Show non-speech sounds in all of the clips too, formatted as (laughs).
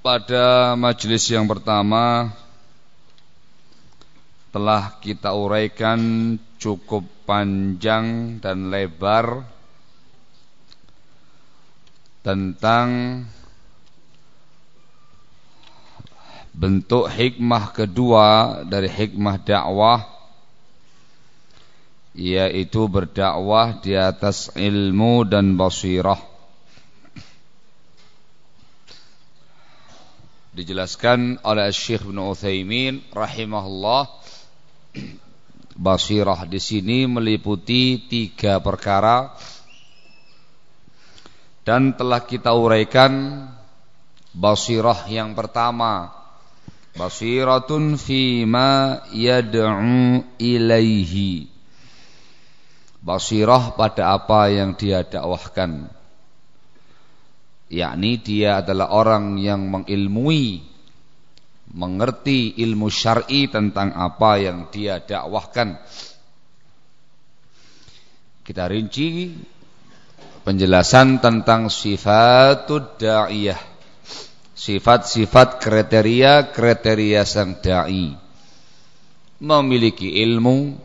pada majelis yang pertama telah kita uraikan cukup panjang dan lebar tentang bentuk hikmah kedua dari hikmah dakwah yaitu berdakwah di atas ilmu dan basirah dijelaskan oleh Syekh bin Utsaimin rahimahullah. (clears throat) Basirah di sini meliputi tiga perkara. Dan telah kita uraikan basirah yang pertama. Basiratun ma yad'u ilaihi. Basirah pada apa yang dia dakwahkan yakni dia adalah orang yang mengilmui mengerti ilmu syar'i tentang apa yang dia dakwahkan. Kita rinci penjelasan tentang sifatud da'iyah. Sifat-sifat kriteria-kriteria sang dai. Memiliki ilmu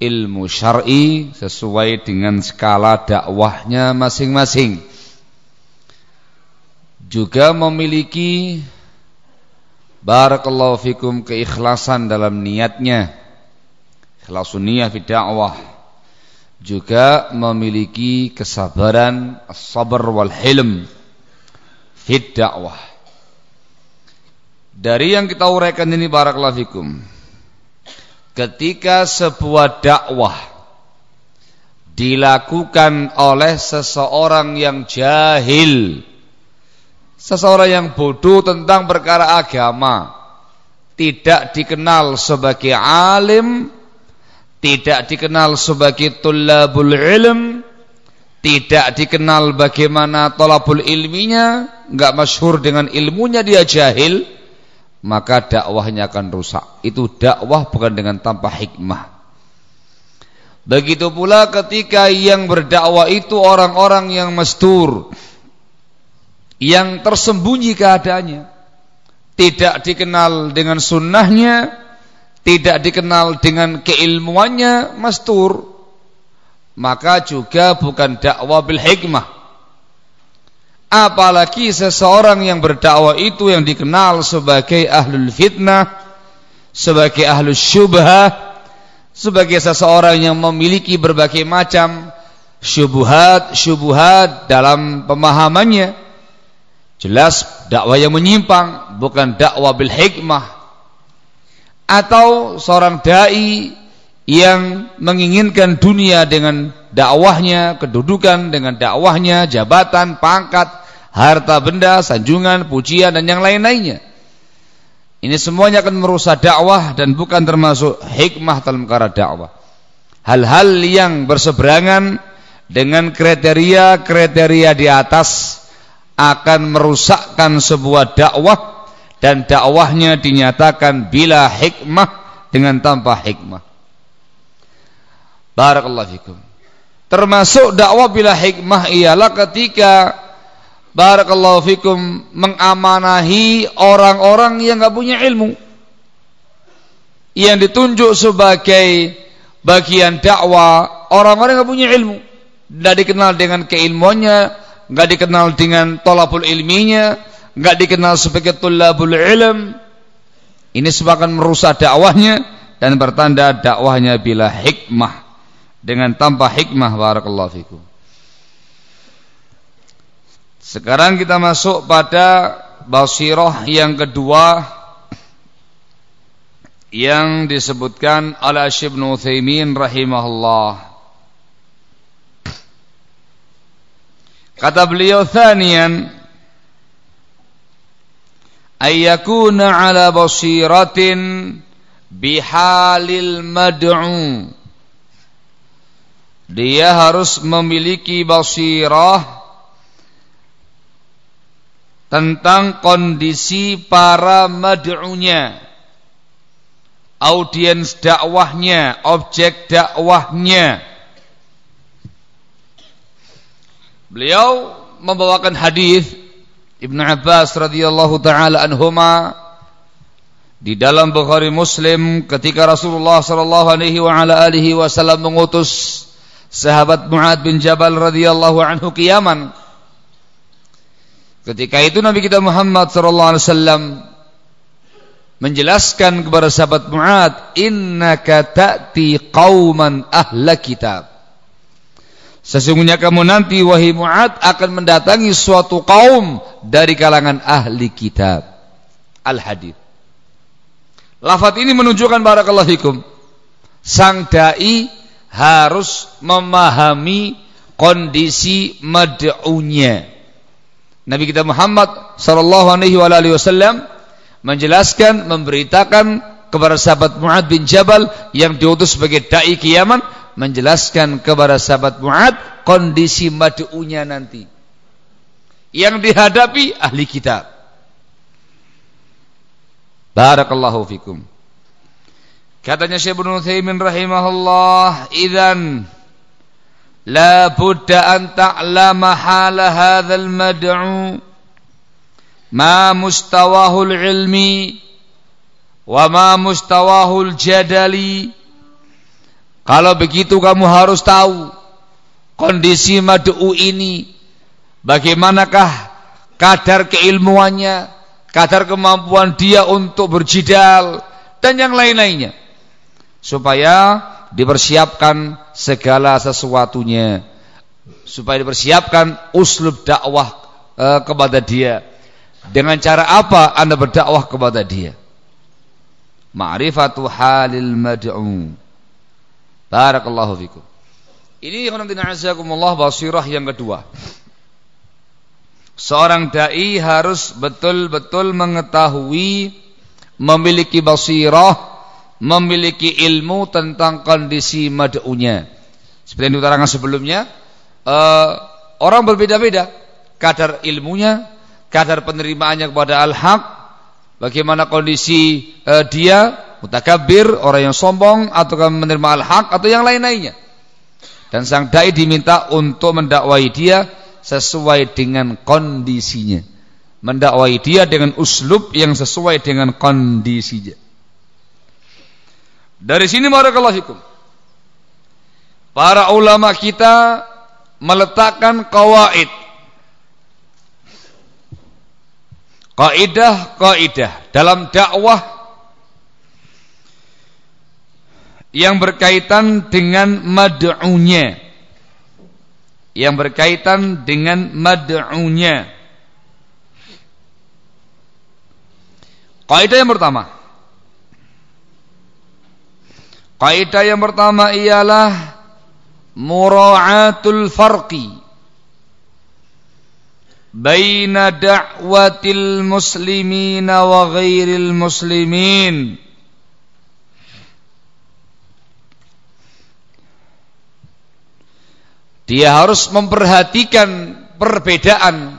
ilmu syar'i sesuai dengan skala dakwahnya masing-masing juga memiliki barakallahu fikum keikhlasan dalam niatnya. Ikhlasun niyah fi dakwah juga memiliki kesabaran sabar wal hilm fi dakwah dari yang kita uraikan ini barakallahu fikum ketika sebuah dakwah dilakukan oleh seseorang yang jahil Seseorang yang bodoh tentang perkara agama tidak dikenal sebagai alim, tidak dikenal sebagai tulabul ilm, tidak dikenal bagaimana tolabul ilminya, enggak masyhur dengan ilmunya dia jahil, maka dakwahnya akan rusak. Itu dakwah bukan dengan tanpa hikmah. Begitu pula ketika yang berdakwah itu orang-orang yang mastur, yang tersembunyi keadaannya. Tidak dikenal dengan sunnahnya tidak dikenal dengan keilmuannya mastur maka juga bukan dakwah bil hikmah. Apalagi seseorang yang berdakwah itu yang dikenal sebagai ahlul fitnah sebagai ahlus syubhah sebagai seseorang yang memiliki berbagai macam syubhat syubhat dalam pemahamannya Jelas dakwah yang menyimpang bukan dakwah bil hikmah. Atau seorang dai yang menginginkan dunia dengan dakwahnya, kedudukan dengan dakwahnya, jabatan, pangkat, harta benda, sanjungan, pujian dan yang lain-lainnya. Ini semuanya akan merusak dakwah dan bukan termasuk hikmah dalam perkara dakwah. Hal-hal yang berseberangan dengan kriteria-kriteria di atas akan merusakkan sebuah dakwah dan dakwahnya dinyatakan bila hikmah dengan tanpa hikmah. Barakallahu fikum. Termasuk dakwah bila hikmah ialah ketika barakallahu fikum mengamanahi orang-orang yang enggak punya ilmu. Yang ditunjuk sebagai bagian dakwah orang-orang yang enggak punya ilmu. Tidak dikenal dengan keilmuannya, nggak dikenal dengan tolabul ilminya, nggak dikenal sebagai tulabul ilm. Ini sebabkan merusak dakwahnya dan bertanda dakwahnya bila hikmah dengan tanpa hikmah barakallahu fikum. Sekarang kita masuk pada basirah yang kedua yang disebutkan oleh Syekh Utsaimin rahimahullah. Kata beliau thanian ayyakuna ala basiratin bihalil mad'u. Dia harus memiliki basirah tentang kondisi para mad'unya audiens dakwahnya objek dakwahnya beliau membawakan hadis Ibnu Abbas radhiyallahu taala anhuma di dalam Bukhari Muslim ketika Rasulullah sallallahu alaihi wa ala alihi wasallam mengutus sahabat Mu'ad bin Jabal radhiyallahu anhu ke Yaman. Ketika itu Nabi kita Muhammad sallallahu alaihi wasallam menjelaskan kepada sahabat Mu'ad, "Innaka ta'ti qauman ahla kitab." Sesungguhnya kamu nanti wahai Mu'ad akan mendatangi suatu kaum dari kalangan ahli kitab. Al-Hadith. Lafaz ini menunjukkan barakallahu fikum. Sang dai harus memahami kondisi mad'unya. Nabi kita Muhammad sallallahu alaihi wasallam menjelaskan, memberitakan kepada sahabat Mu'ad bin Jabal yang diutus sebagai dai ke Yaman menjelaskan kepada sahabat Mu'ad kondisi mad'unya nanti. Yang dihadapi ahli kitab. Barakallahu fikum. Katanya Syekh Ibnu Utsaimin rahimahullah, "Idzan la budda an ta'lama hal hadzal mad'u ma mustawahul ilmi wa ma mustawahul jadali." Kalau begitu kamu harus tahu kondisi mad'u ini. Bagaimanakah kadar keilmuannya, kadar kemampuan dia untuk berjidal dan yang lain-lainnya. Supaya dipersiapkan segala sesuatunya. Supaya dipersiapkan uslub dakwah e, kepada dia. Dengan cara apa anda berdakwah kepada dia? Ma'rifatu halil mad'u barakallahu fikum. Ini azakumullah basirah yang kedua. Seorang dai harus betul-betul mengetahui memiliki basirah memiliki ilmu tentang kondisi mad'unya. Seperti yang diterangkan sebelumnya, uh, orang berbeda-beda. Kadar ilmunya, kadar penerimaannya kepada al-haq, bagaimana kondisi uh, dia, mutakabir, orang yang sombong atau menerima al-haq atau yang lain-lainnya. Dan sang dai diminta untuk mendakwai dia sesuai dengan kondisinya. Mendakwai dia dengan uslub yang sesuai dengan kondisinya. Dari sini barakallahu fikum. Para ulama kita meletakkan kawaid. Kaidah-kaidah dalam dakwah yang berkaitan dengan mad'unya. Yang berkaitan dengan mad'unya. Kaidah yang pertama Kaidah yang pertama ialah mura'atul farqi baina da'watil muslimina wa ghairil muslimin Dia harus memperhatikan perbedaan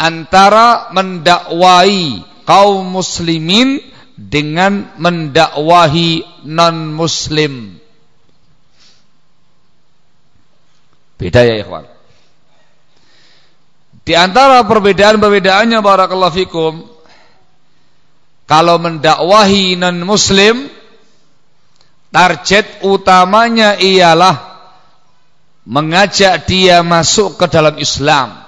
antara mendakwai kaum muslimin dengan mendakwahi non muslim. Beda ya ikhwan. Di antara perbedaan-perbedaannya barakallahu fikum kalau mendakwahi non muslim target utamanya ialah mengajak dia masuk ke dalam Islam.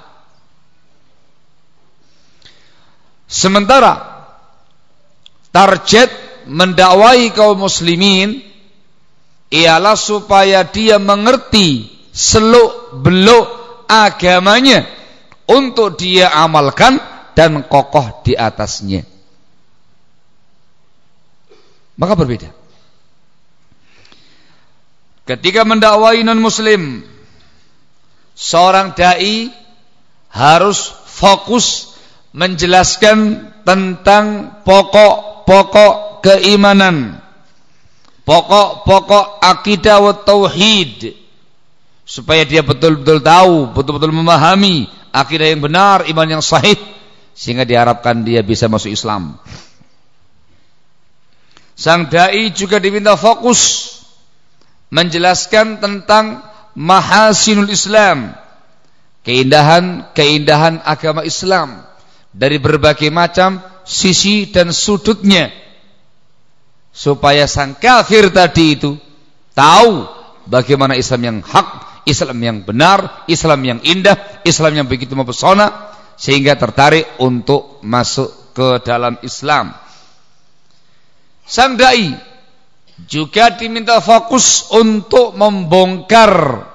Sementara target mendakwai kaum muslimin ialah supaya dia mengerti seluk beluk agamanya untuk dia amalkan dan kokoh di atasnya. Maka berbeda. Ketika mendakwai non muslim, seorang dai harus fokus menjelaskan tentang pokok-pokok keimanan, pokok-pokok akidah wa tauhid supaya dia betul-betul tahu, betul-betul memahami akidah yang benar, iman yang sahih sehingga diharapkan dia bisa masuk Islam. Sang dai juga diminta fokus menjelaskan tentang mahasinul Islam, keindahan-keindahan agama Islam dari berbagai macam sisi dan sudutnya supaya sang kafir tadi itu tahu bagaimana Islam yang hak, Islam yang benar, Islam yang indah, Islam yang begitu mempesona sehingga tertarik untuk masuk ke dalam Islam. Sang dai juga diminta fokus untuk membongkar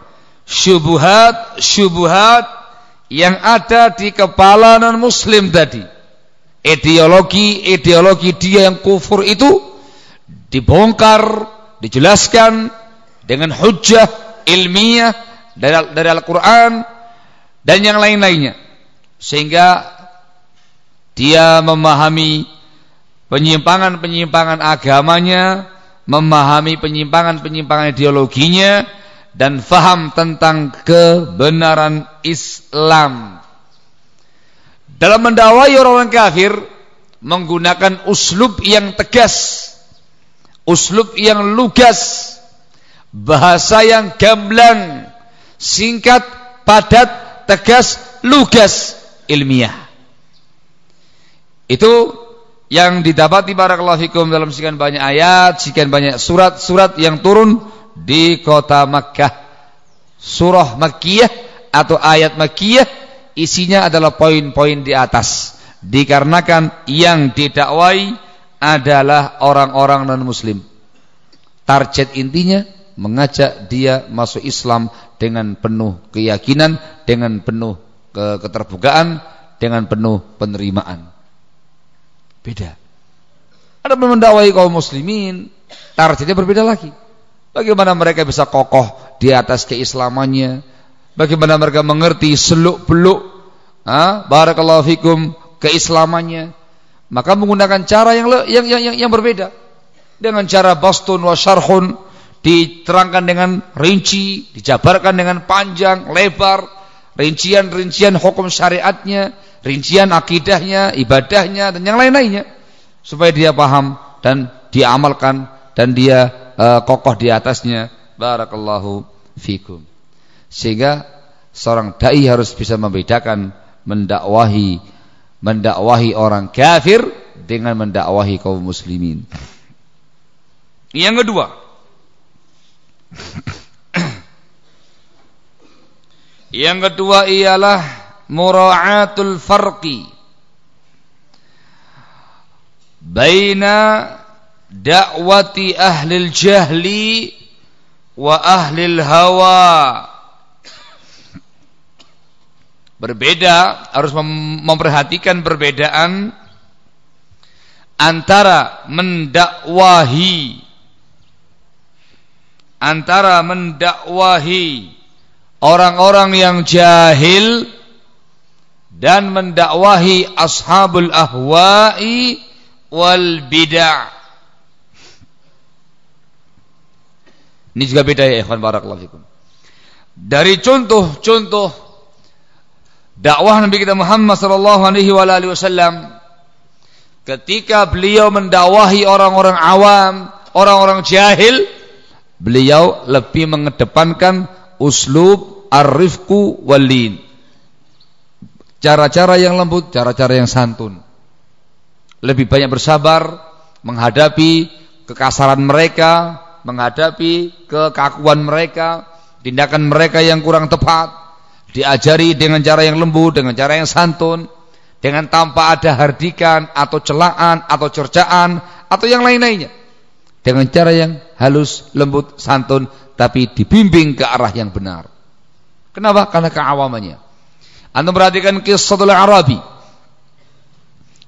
syubuhat-syubuhat yang ada di kepala non muslim tadi. Ideologi-ideologi dia yang kufur itu dibongkar, dijelaskan dengan hujah ilmiah dari, dari Al-Quran dan yang lain-lainnya. Sehingga dia memahami penyimpangan-penyimpangan agamanya memahami penyimpangan-penyimpangan ideologinya dan faham tentang kebenaran Islam. Dalam mendakwai orang-orang kafir menggunakan uslub yang tegas, uslub yang lugas, bahasa yang gamblang, singkat, padat, tegas, lugas, ilmiah. Itu yang didapati barakallahu fikum dalam sekian banyak ayat, sekian banyak surat-surat yang turun di kota Makkah. Surah Makkiyah atau ayat Makkiyah isinya adalah poin-poin di atas. Dikarenakan yang didakwai adalah orang-orang non-muslim. Target intinya mengajak dia masuk Islam dengan penuh keyakinan, dengan penuh keterbukaan, dengan penuh penerimaan. Beda. Ada mendakwai kaum muslimin, targetnya berbeda lagi. Bagaimana mereka bisa kokoh di atas keislamannya? Bagaimana mereka mengerti seluk-beluk barakallahu fikum keislamannya? Maka menggunakan cara yang yang yang, yang berbeda. Dengan cara bastun wa syarhun diterangkan dengan rinci, dijabarkan dengan panjang, lebar, rincian-rincian hukum syariatnya, rincian akidahnya, ibadahnya dan yang lain-lainnya supaya dia paham dan diamalkan dan dia uh, kokoh di atasnya. Barakallahu fikum. Sehingga seorang dai harus bisa membedakan mendakwahi mendakwahi orang kafir dengan mendakwahi kaum muslimin. Yang kedua, (coughs) yang kedua ialah mura'atul farqi. Baina da'wati ahli jahli wa ahli hawa. Berbeda harus memperhatikan perbedaan antara mendakwahi antara mendakwahi orang-orang yang jahil dan mendakwahi ashabul ahwa'i wal bid'ah. Ini juga beda ya ikhwan barakallahu fikum. Dari contoh-contoh dakwah Nabi kita Muhammad sallallahu alaihi wasallam ketika beliau mendakwahi orang-orang awam, orang-orang jahil, beliau lebih mengedepankan uslub ar-rifqu wal-lin cara-cara yang lembut, cara-cara yang santun. Lebih banyak bersabar menghadapi kekasaran mereka, menghadapi kekakuan mereka, tindakan mereka yang kurang tepat, diajari dengan cara yang lembut, dengan cara yang santun, dengan tanpa ada hardikan atau celaan atau cercaan atau yang lain-lainnya. Dengan cara yang halus, lembut, santun, tapi dibimbing ke arah yang benar. Kenapa? Karena keawamannya. Anda perhatikan kisah Arabi.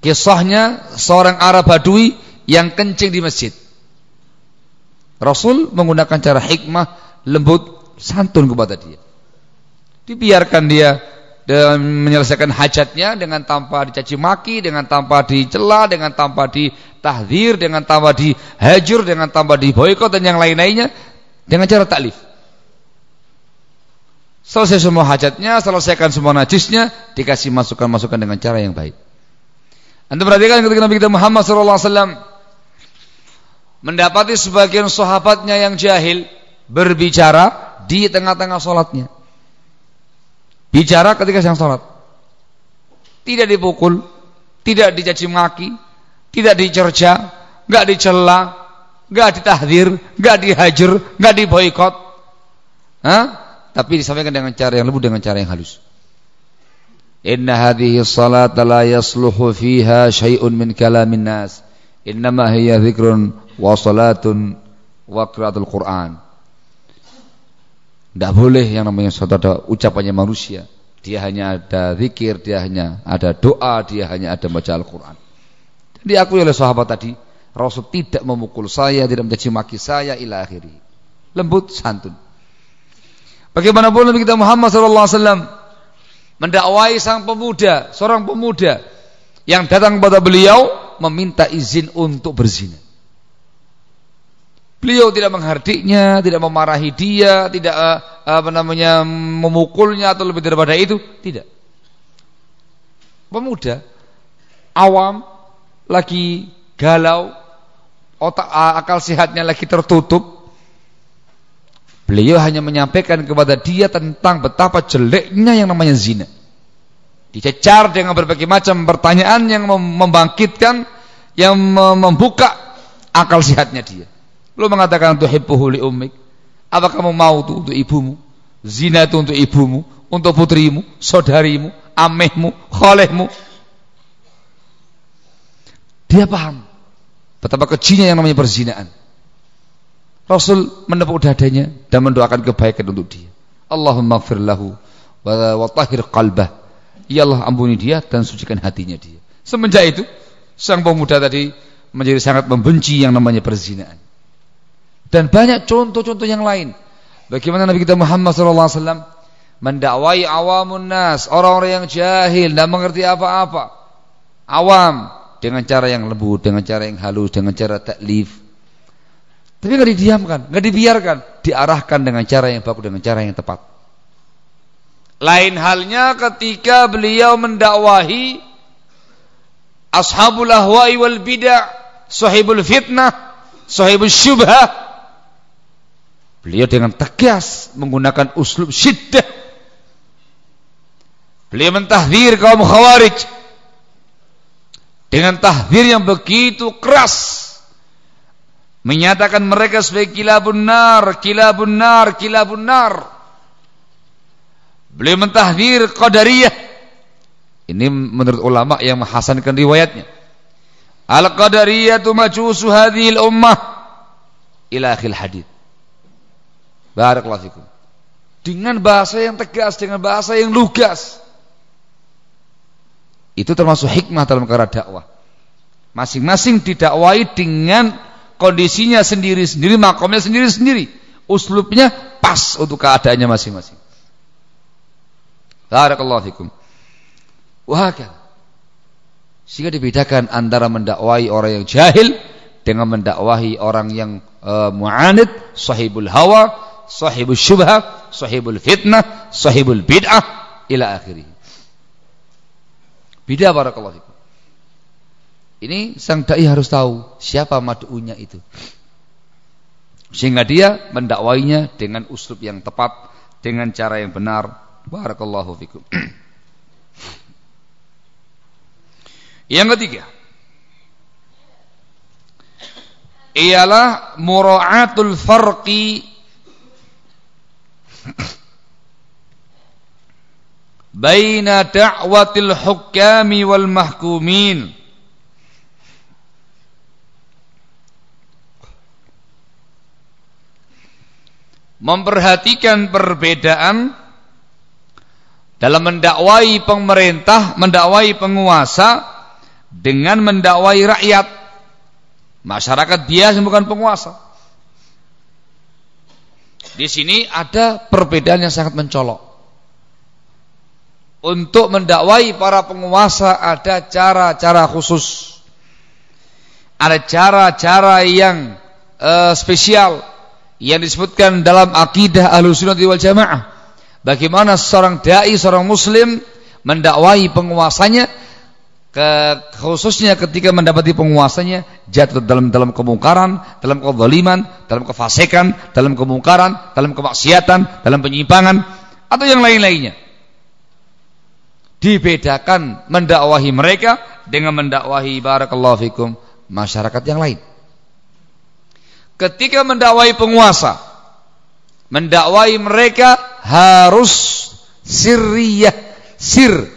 Kisahnya seorang Arab Badui yang kencing di masjid. Rasul menggunakan cara hikmah, lembut, santun kepada dia. Dibiarkan dia menyelesaikan hajatnya dengan tanpa dicaci maki, dengan tanpa dicela, dengan tanpa ditahdir, dengan tanpa dihajur, dengan tanpa diboikot dan yang lain-lainnya dengan cara taklif. Selesai semua hajatnya, selesaikan semua najisnya, dikasih masukan-masukan dengan cara yang baik. Anda perhatikan ketika Nabi kita Muhammad SAW mendapati sebagian sahabatnya yang jahil berbicara di tengah-tengah sholatnya. Bicara ketika sedang sholat. Tidak dipukul, tidak dicaci maki, tidak dicerca, nggak dicela, nggak ditahdir, nggak dihajar, nggak diboikot. Hah? Tapi disampaikan dengan cara yang lembut dengan cara yang halus. Inna hadhihi salat la yasluhu fiha syai'un min kalamin nas. Innama hiya dzikrun wa salatun wa qiraatul Qur'an. Tidak boleh yang namanya suatu ada ucapannya manusia. Dia hanya ada zikir, dia hanya ada doa, dia hanya ada baca Al-Quran. Diakui oleh sahabat tadi, Rasul tidak memukul saya, tidak mencaci maki saya, ila akhiri. Lembut, santun. Bagaimanapun Nabi kita Muhammad SAW mendakwai sang pemuda, seorang pemuda yang datang kepada beliau meminta izin untuk berzina. Beliau tidak menghardiknya, tidak memarahi dia, tidak uh, apa namanya memukulnya atau lebih daripada itu, tidak. Pemuda awam lagi galau, otak akal sehatnya lagi tertutup. Beliau hanya menyampaikan kepada dia tentang betapa jeleknya yang namanya zina. Dicecar dengan berbagai macam pertanyaan yang membangkitkan, yang membuka akal sehatnya dia. Lu mengatakan untuk li ummik. Apa kamu mau itu untuk ibumu? Zina itu untuk ibumu, untuk putrimu, saudarimu, amehmu, kholehmu. Dia paham betapa kejinya yang namanya perzinaan. Rasul menepuk dadanya dan mendoakan kebaikan untuk dia. Allahumma gfir lahu wa tahhir qalbah. Ya Allah ampuni dia dan sucikan hatinya dia. Semenjak itu sang pemuda tadi menjadi sangat membenci yang namanya perzinaan. Dan banyak contoh-contoh yang lain. Bagaimana Nabi kita Muhammad SAW mendakwai awamun nas, orang-orang yang jahil, tidak mengerti apa-apa. Awam dengan cara yang lembut, dengan cara yang halus, dengan cara taklif. Tapi nggak didiamkan, nggak dibiarkan, diarahkan dengan cara yang bagus, dengan cara yang tepat. Lain halnya ketika beliau mendakwahi ashabul ahwa'i wal bid'ah, sahibul fitnah, sahibul syubhah, Beliau dengan tegas menggunakan uslub syiddah. Beliau mentahdir kaum khawarij dengan tahdir yang begitu keras. Menyatakan mereka sebagai kilabun nar, kilabun nar, kilabun nar. Beliau mentahdir qadariyah. Ini menurut ulama yang menghasankan riwayatnya. Al-qadariyatu majusu hadhil ummah ila akhir hadith. Barakallahu fikum. Dengan bahasa yang tegas, dengan bahasa yang lugas. Itu termasuk hikmah dalam perkara dakwah. Masing-masing didakwai dengan kondisinya sendiri-sendiri, makomnya sendiri-sendiri. Uslubnya pas untuk keadaannya masing-masing. Barakallahu fikum. Wahakal. Sehingga dibedakan antara mendakwai orang yang jahil dengan mendakwahi orang yang uh, mu'anid, sahibul hawa, sahibul syubhah, sahibul fitnah, sahibul bid'ah ila akhirih. Bida barakallahu fikum. Ini sang dai harus tahu siapa mad'unya itu. Sehingga dia mendakwainya dengan uslub yang tepat, dengan cara yang benar. Barakallahu fikum. (clears throat) yang ketiga, ialah mura'atul farqi (clears throat) baina da'watil hukami wal mahkumin memperhatikan perbedaan dalam mendakwai pemerintah, mendakwai penguasa dengan mendakwai rakyat. Masyarakat biasa bukan penguasa. Di sini ada perbedaan yang sangat mencolok. untuk mendakwai para penguasa ada cara-cara khusus. Ada cara-cara yang uh, spesial yang disebutkan dalam akidah Ahlussunnah wal Jamaah. Bagaimana seorang dai, seorang muslim mendakwai penguasanya ke, khususnya ketika mendapati penguasanya jatuh dalam dalam kemungkaran, dalam kezaliman, dalam kefasikan, dalam kemungkaran, dalam kemaksiatan, dalam penyimpangan atau yang lain-lainnya dibedakan mendakwahi mereka dengan mendakwahi barakallahu fikum masyarakat yang lain. Ketika mendakwahi penguasa, mendakwahi mereka harus sirriyah, sir,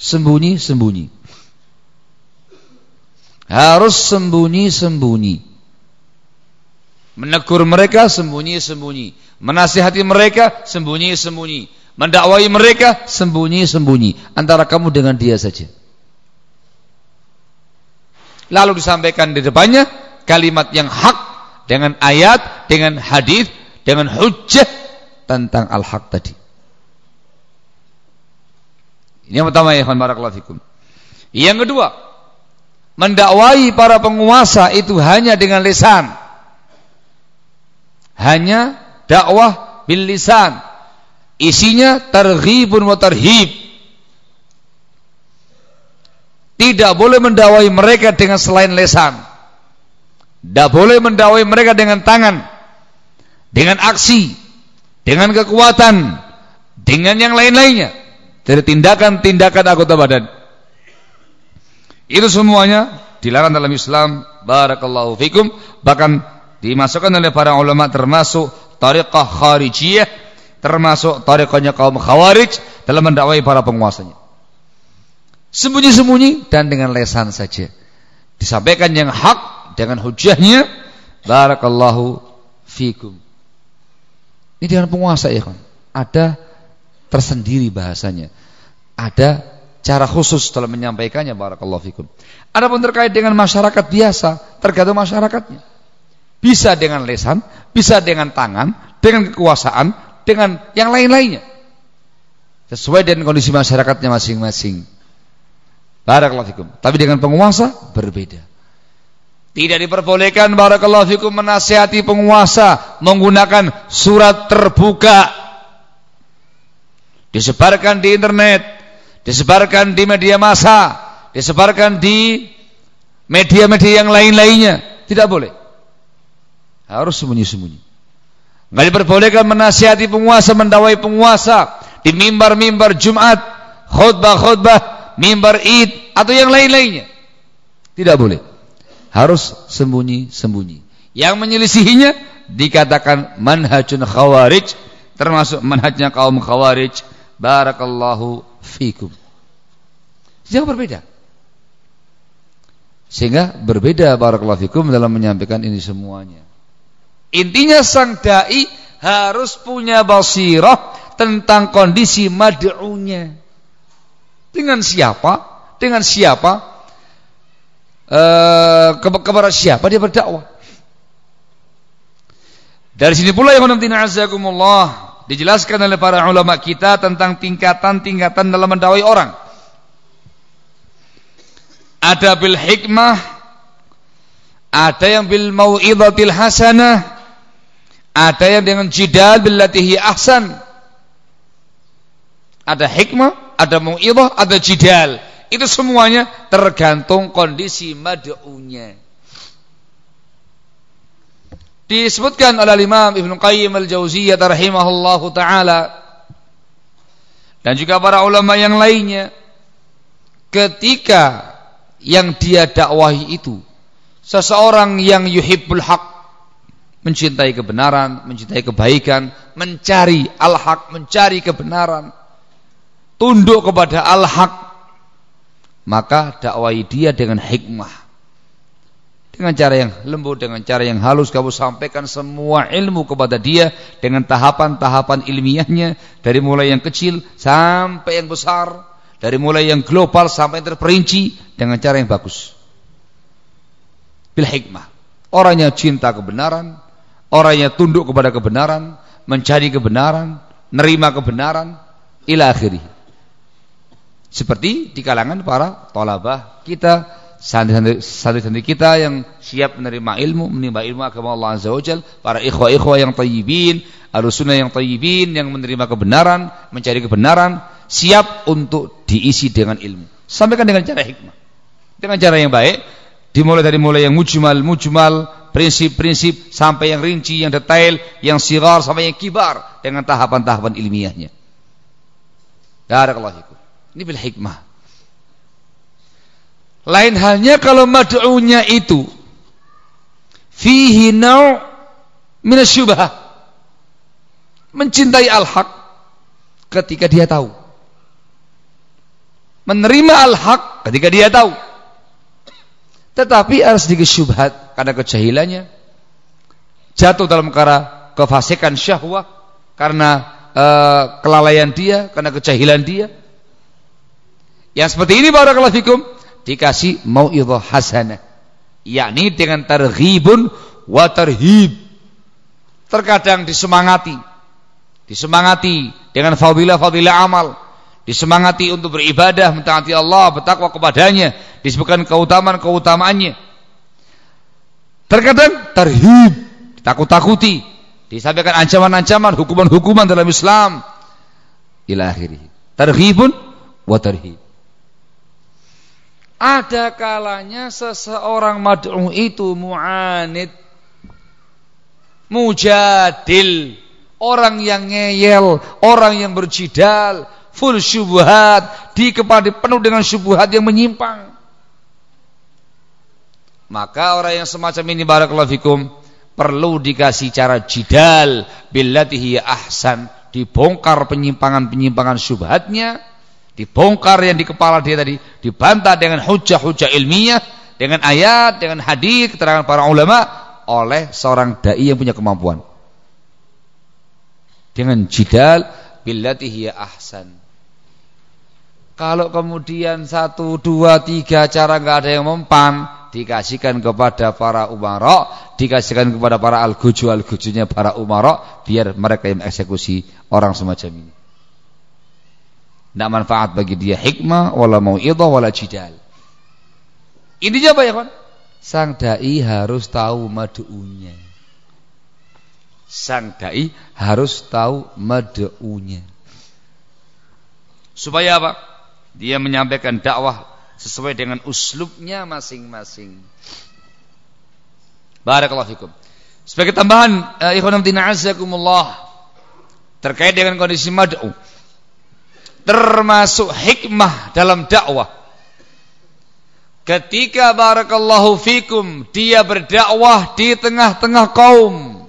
sembunyi-sembunyi. Harus sembunyi-sembunyi. Menegur mereka sembunyi-sembunyi, menasihati mereka sembunyi-sembunyi mendakwai mereka sembunyi-sembunyi antara kamu dengan dia saja. Lalu disampaikan di depannya kalimat yang hak dengan ayat, dengan hadis, dengan hujjah tentang al-haq tadi. Ini yang pertama ya barakallahu fikum. Yang kedua, mendakwai para penguasa itu hanya dengan lisan. Hanya dakwah bil lisan, Isinya targhibun wa tarhib. Tidak boleh mendawai mereka dengan selain lesan. Tidak boleh mendawai mereka dengan tangan. Dengan aksi. Dengan kekuatan. Dengan yang lain-lainnya. Dari tindakan-tindakan anggota badan. Itu semuanya dilarang dalam Islam. Barakallahu fikum. Bahkan dimasukkan oleh para ulama termasuk tariqah kharijiyah termasuk tarikhnya kaum khawarij dalam mendakwai para penguasanya. Sembunyi-sembunyi dan dengan lesan saja. Disampaikan yang hak dengan hujahnya. Barakallahu fikum. Ini dengan penguasa ya kan. Ada tersendiri bahasanya. Ada cara khusus dalam menyampaikannya barakallahu fikum. Adapun terkait dengan masyarakat biasa, tergantung masyarakatnya. Bisa dengan lesan, bisa dengan tangan, dengan kekuasaan, dengan yang lain-lainnya. Sesuai dengan kondisi masyarakatnya masing-masing. Barakallahu fikum. Tapi dengan penguasa berbeda. Tidak diperbolehkan barakallahu fikum menasihati penguasa menggunakan surat terbuka. Disebarkan di internet, disebarkan di media massa, disebarkan di media-media yang lain-lainnya. Tidak boleh. Harus sembunyi-sembunyi. Nggak diperbolehkan menasihati penguasa, mendawai penguasa di mimbar-mimbar Jumat, khutbah-khutbah, mimbar Id atau yang lain-lainnya. Tidak boleh. Harus sembunyi-sembunyi. Yang menyelisihinya dikatakan manhajun khawarij, termasuk manhajnya kaum khawarij. Barakallahu fikum. Yang berbeda. Sehingga berbeda barakallahu fikum dalam menyampaikan ini semuanya. Intinya sang dai harus punya basirah tentang kondisi mad'unya. Dengan siapa? Dengan siapa? E, kepada siapa dia berdakwah? Dari sini pula yang menantina azakumullah dijelaskan oleh para ulama kita tentang tingkatan-tingkatan dalam mendakwai orang. Ada bil hikmah, ada yang bil mau'izatil hasanah, ada yang dengan jidal billatihi ahsan. Ada hikmah, ada mu'idhah, ada jidal. Itu semuanya tergantung kondisi mad'unya. Disebutkan oleh Imam Ibn Qayyim Al-Jauziyah rahimahullahu taala dan juga para ulama yang lainnya ketika yang dia dakwahi itu seseorang yang yuhibbul haq mencintai kebenaran, mencintai kebaikan, mencari al-haq, mencari kebenaran, tunduk kepada al-haq, maka dakwai dia dengan hikmah. Dengan cara yang lembut, dengan cara yang halus kamu sampaikan semua ilmu kepada dia dengan tahapan-tahapan ilmiahnya dari mulai yang kecil sampai yang besar, dari mulai yang global sampai yang terperinci dengan cara yang bagus. Bil hikmah. Orangnya cinta kebenaran, Orangnya tunduk kepada kebenaran, mencari kebenaran, nerima kebenaran, ila akhirih. Seperti di kalangan para tolabah kita, santri-santri kita yang siap menerima ilmu, menimba ilmu agama Allah Azza wa Jal, para ikhwah-ikhwah yang tayyibin, sunnah yang tayyibin, yang menerima kebenaran, mencari kebenaran, siap untuk diisi dengan ilmu. Sampaikan dengan cara hikmah. Dengan cara yang baik, dimulai dari mulai yang mujmal, mujmal, prinsip-prinsip sampai yang rinci, yang detail, yang sigar sampai yang kibar dengan tahapan-tahapan ilmiahnya. Barakallahu fikum. Ini bil hikmah. Lain halnya kalau mad'unya itu fihi nau' min syubhah. Mencintai al-haq ketika dia tahu. Menerima al-haq ketika dia tahu. Tetapi ada sedikit syubhat karena kejahilannya. Jatuh dalam perkara kefasikan syahwah karena uh, kelalaian dia, karena kejahilan dia. Yang seperti ini barakallahu fikum dikasih mauidhah hasanah. Yakni dengan targhibun wa tarhib. Terkadang disemangati. Disemangati dengan fadilah-fadilah amal. Disemangati untuk beribadah, mentaati Allah, bertakwa kepadanya, disebutkan keutamaan-keutamaannya. Terkadang tarhib, takut-takuti, disampaikan ancaman-ancaman, hukuman-hukuman dalam Islam. Ila akhirih. Tarhibun wa tarhib. Ada kalanya seseorang mad'u itu mu'anid mujadil orang yang ngeyel orang yang berjidal full syubhat dikepadi penuh dengan syubhat yang menyimpang. Maka orang yang semacam ini barakallahu fikum perlu dikasih cara jidal billatihi ahsan dibongkar penyimpangan-penyimpangan syubhatnya Dibongkar yang di kepala dia tadi, dibantah dengan hujah-hujah ilmiah, dengan ayat, dengan hadis, keterangan para ulama oleh seorang dai yang punya kemampuan. Dengan jidal billati hiya ahsan. Kalau kemudian satu, dua, tiga cara nggak ada yang mempan, dikasihkan kepada para umara, dikasihkan kepada para al-guju al-gujunya para umara, biar mereka yang eksekusi orang semacam ini. Tidak manfaat bagi dia hikmah, wala mau'idah, wala jidal. Intinya apa ya kan? Sang dai harus tahu madu'unya. Sang dai harus tahu madu'unya. Supaya apa? Dia menyampaikan dakwah sesuai dengan uslubnya masing-masing. Barakallahu fikum. Sebagai tambahan, uh, ikhwan azakumullah terkait dengan kondisi mad'u termasuk hikmah dalam dakwah ketika barakallahu fikum dia berdakwah di tengah-tengah kaum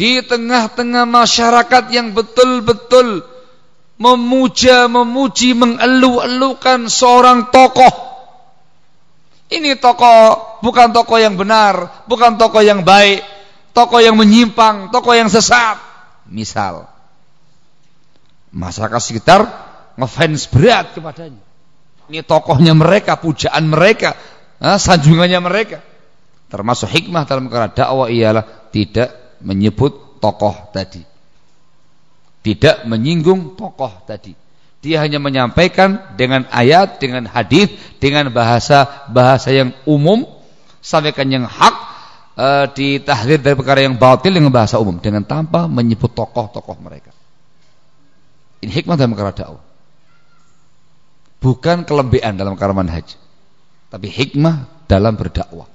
di tengah-tengah masyarakat yang betul-betul memuja, memuji, mengeluh-elukan seorang tokoh. Ini tokoh bukan tokoh yang benar, bukan tokoh yang baik, tokoh yang menyimpang, tokoh yang sesat. Misal, Masyarakat sekitar ngefans berat kepadanya. Ini tokohnya mereka, pujaan mereka, sanjungannya mereka. Termasuk hikmah dalam perkara dakwah ialah tidak menyebut tokoh tadi. Tidak menyinggung tokoh tadi. Dia hanya menyampaikan dengan ayat, dengan hadis, dengan bahasa-bahasa yang umum, sampaikan yang hak, e, ditahdir dari perkara yang batil dengan bahasa umum, dengan tanpa menyebut tokoh-tokoh mereka. Ini hikmah dalam perkara dakwah. Bukan kelembean dalam perkara manhaj. Tapi hikmah dalam berdakwah.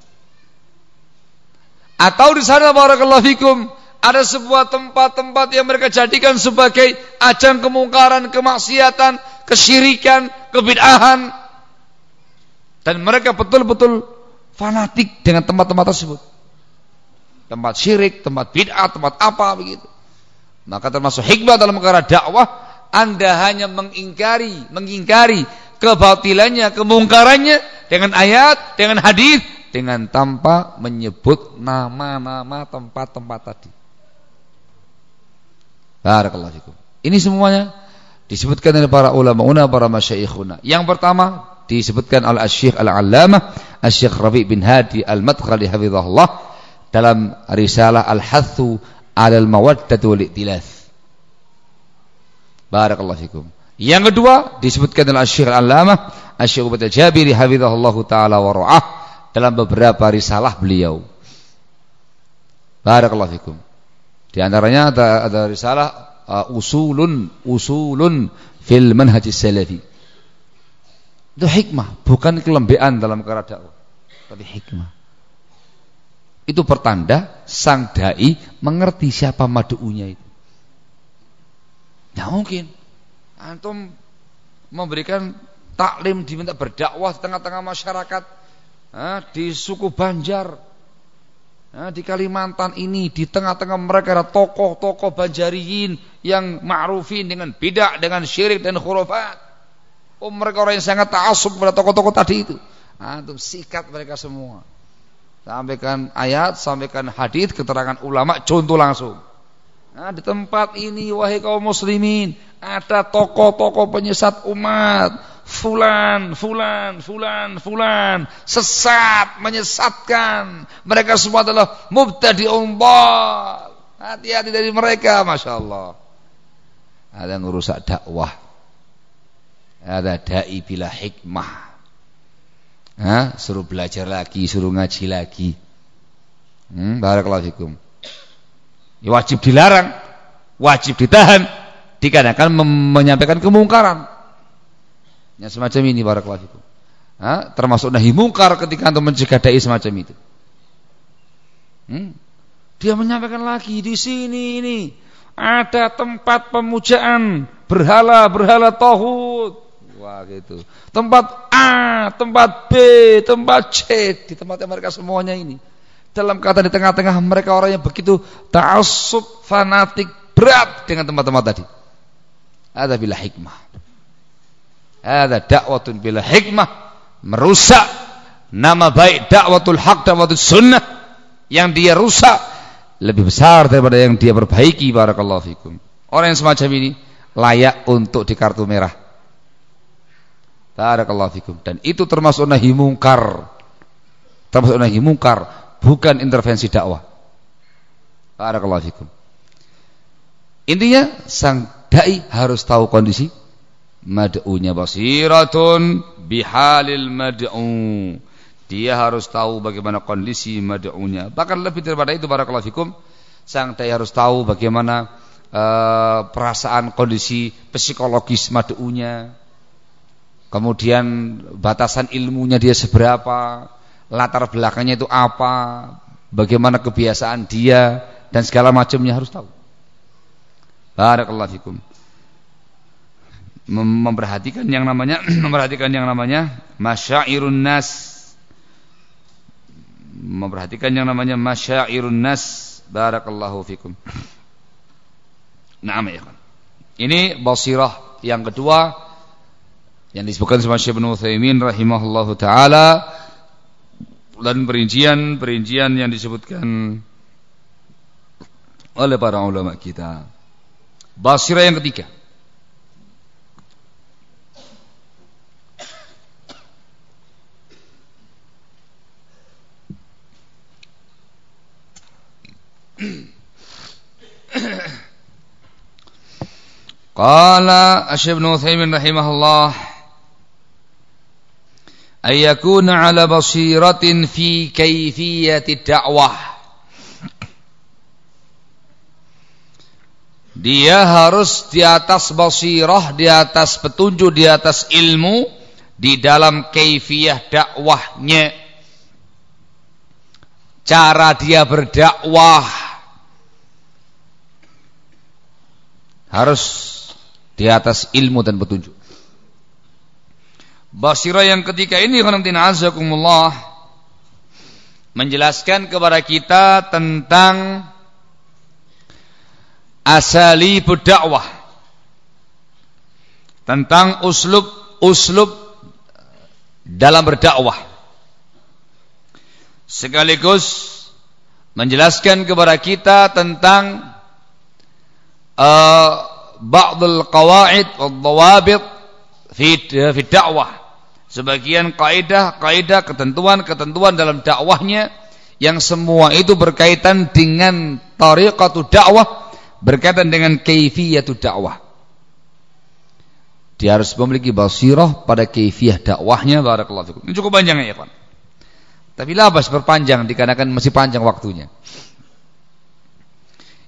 Atau di sana barakallahu fikum ada sebuah tempat-tempat yang mereka jadikan sebagai ajang kemungkaran, kemaksiatan, kesyirikan, kebid'ahan. Dan mereka betul-betul fanatik dengan tempat-tempat tersebut. Tempat syirik, tempat bid'ah, tempat apa begitu. Maka termasuk hikmah dalam perkara dakwah anda hanya mengingkari, mengingkari kebatilannya, kemungkarannya dengan ayat, dengan hadis, dengan tanpa menyebut nama-nama tempat-tempat tadi. Barakallahu. Ini semuanya disebutkan oleh para ulama una para masyayikhuna. Yang pertama disebutkan oleh Asy-Syaikh Al-Allamah Asy-Syaikh Rabi' bin Hadi Al-Madkhali hafizahullah dalam risalah Al-Hathu al-mawaddah wal I'tilaf. Barakallahu fikum. Yang kedua disebutkan oleh Syekh Al-Allamah Syekh Ubadah Jabiri hafizahullah taala wa ra'ah dalam beberapa risalah beliau. Barakallahu fikum. Di antaranya ada, ada risalah uh, usulun usulun fil manhaj salafi. Itu hikmah, bukan kelembean dalam cara dakwah, tapi hikmah. Itu pertanda sang dai mengerti siapa madu'unya itu. Tidak mungkin. Antum memberikan taklim diminta berdakwah di tengah-tengah masyarakat di suku Banjar di Kalimantan ini di tengah-tengah mereka ada tokoh-tokoh Banjariyin yang ma'rufin dengan bidah dengan syirik dan khurafat. Oh mereka orang yang sangat ta'assub pada tokoh-tokoh tadi itu. Antum sikat mereka semua. Sampaikan ayat, sampaikan hadis, keterangan ulama, contoh langsung. Nah, di tempat ini wahai kaum muslimin, ada tokoh-tokoh penyesat umat, fulan, fulan, fulan, fulan, sesat, menyesatkan. Mereka semua adalah mubtadi umbal. Hati-hati dari mereka, masya Allah. Ada yang merusak dakwah. Ada dai bila hikmah. Hah? Suruh belajar lagi, suruh ngaji lagi. Hmm, barakallahu fikum. Ya, wajib dilarang, wajib ditahan dikarenakan menyampaikan kemungkaran. Yang semacam ini barakallahu fikum. Hah? termasuk nahi mungkar ketika untuk mencegah dai semacam itu. Hmm? Dia menyampaikan lagi di sini ini ada tempat pemujaan berhala berhala tauhid Wah gitu. Tempat A, tempat B, tempat C, di tempatnya mereka semuanya ini. Dalam kata di tengah-tengah mereka orang yang begitu ta'assub, fanatik, berat dengan tempat-tempat tadi. Ada bila hikmah. Ada dakwatun bila hikmah merusak nama baik dakwatul haq, dakwatul sunnah yang dia rusak lebih besar daripada yang dia perbaiki barakallahu fikum. Orang yang semacam ini layak untuk di kartu merah. Barakallahu fikum. Dan itu termasuk nahi mungkar. Termasuk nahi mungkar, bukan intervensi dakwah. Barakallahu fikum. Intinya sang dai harus tahu kondisi mad'unya basiratun bihalil mad'u. Dia harus tahu bagaimana kondisi mad'unya. Bahkan lebih daripada itu barakallahu fikum, sang dai harus tahu bagaimana uh, perasaan kondisi psikologis mad'unya kemudian batasan ilmunya dia seberapa, latar belakangnya itu apa, bagaimana kebiasaan dia dan segala macamnya harus tahu. Barakallahu fikum. Memperhatikan yang namanya (clears throat) memperhatikan yang namanya masyairun nas. Memperhatikan yang namanya masyairun nas. Barakallahu fikum. Naam ya Ini basirah yang kedua yang disebutkan sama Syekh Ibnu Utsaimin rahimahullahu taala dan perincian-perincian yang disebutkan oleh para ulama kita. Basirah yang ketiga. (clears throat) Qala Syekh Ibnu Utsaimin rahimahullah ayakuna ala basiratin fi kaifiyati dakwah dia harus di atas basirah di atas petunjuk di atas ilmu di dalam kaifiyah dakwahnya. Cara dia berdakwah. Harus di atas ilmu dan petunjuk Basira yang ketiga ini azakumullah menjelaskan kepada kita tentang asali berdakwah tentang uslub uslub dalam berdakwah. Sekaligus menjelaskan kepada kita tentang uh, ba'dul qawaid wal dawabit fi fi dakwah sebagian kaidah-kaidah ketentuan-ketentuan dalam dakwahnya yang semua itu berkaitan dengan tariqatu dakwah berkaitan dengan kaifiyatu dakwah Dia harus memiliki basirah pada kaifiah dakwahnya barakallahu fikum. Ini cukup panjang ya, Pak. Tapi labas berpanjang dikarenakan masih panjang waktunya.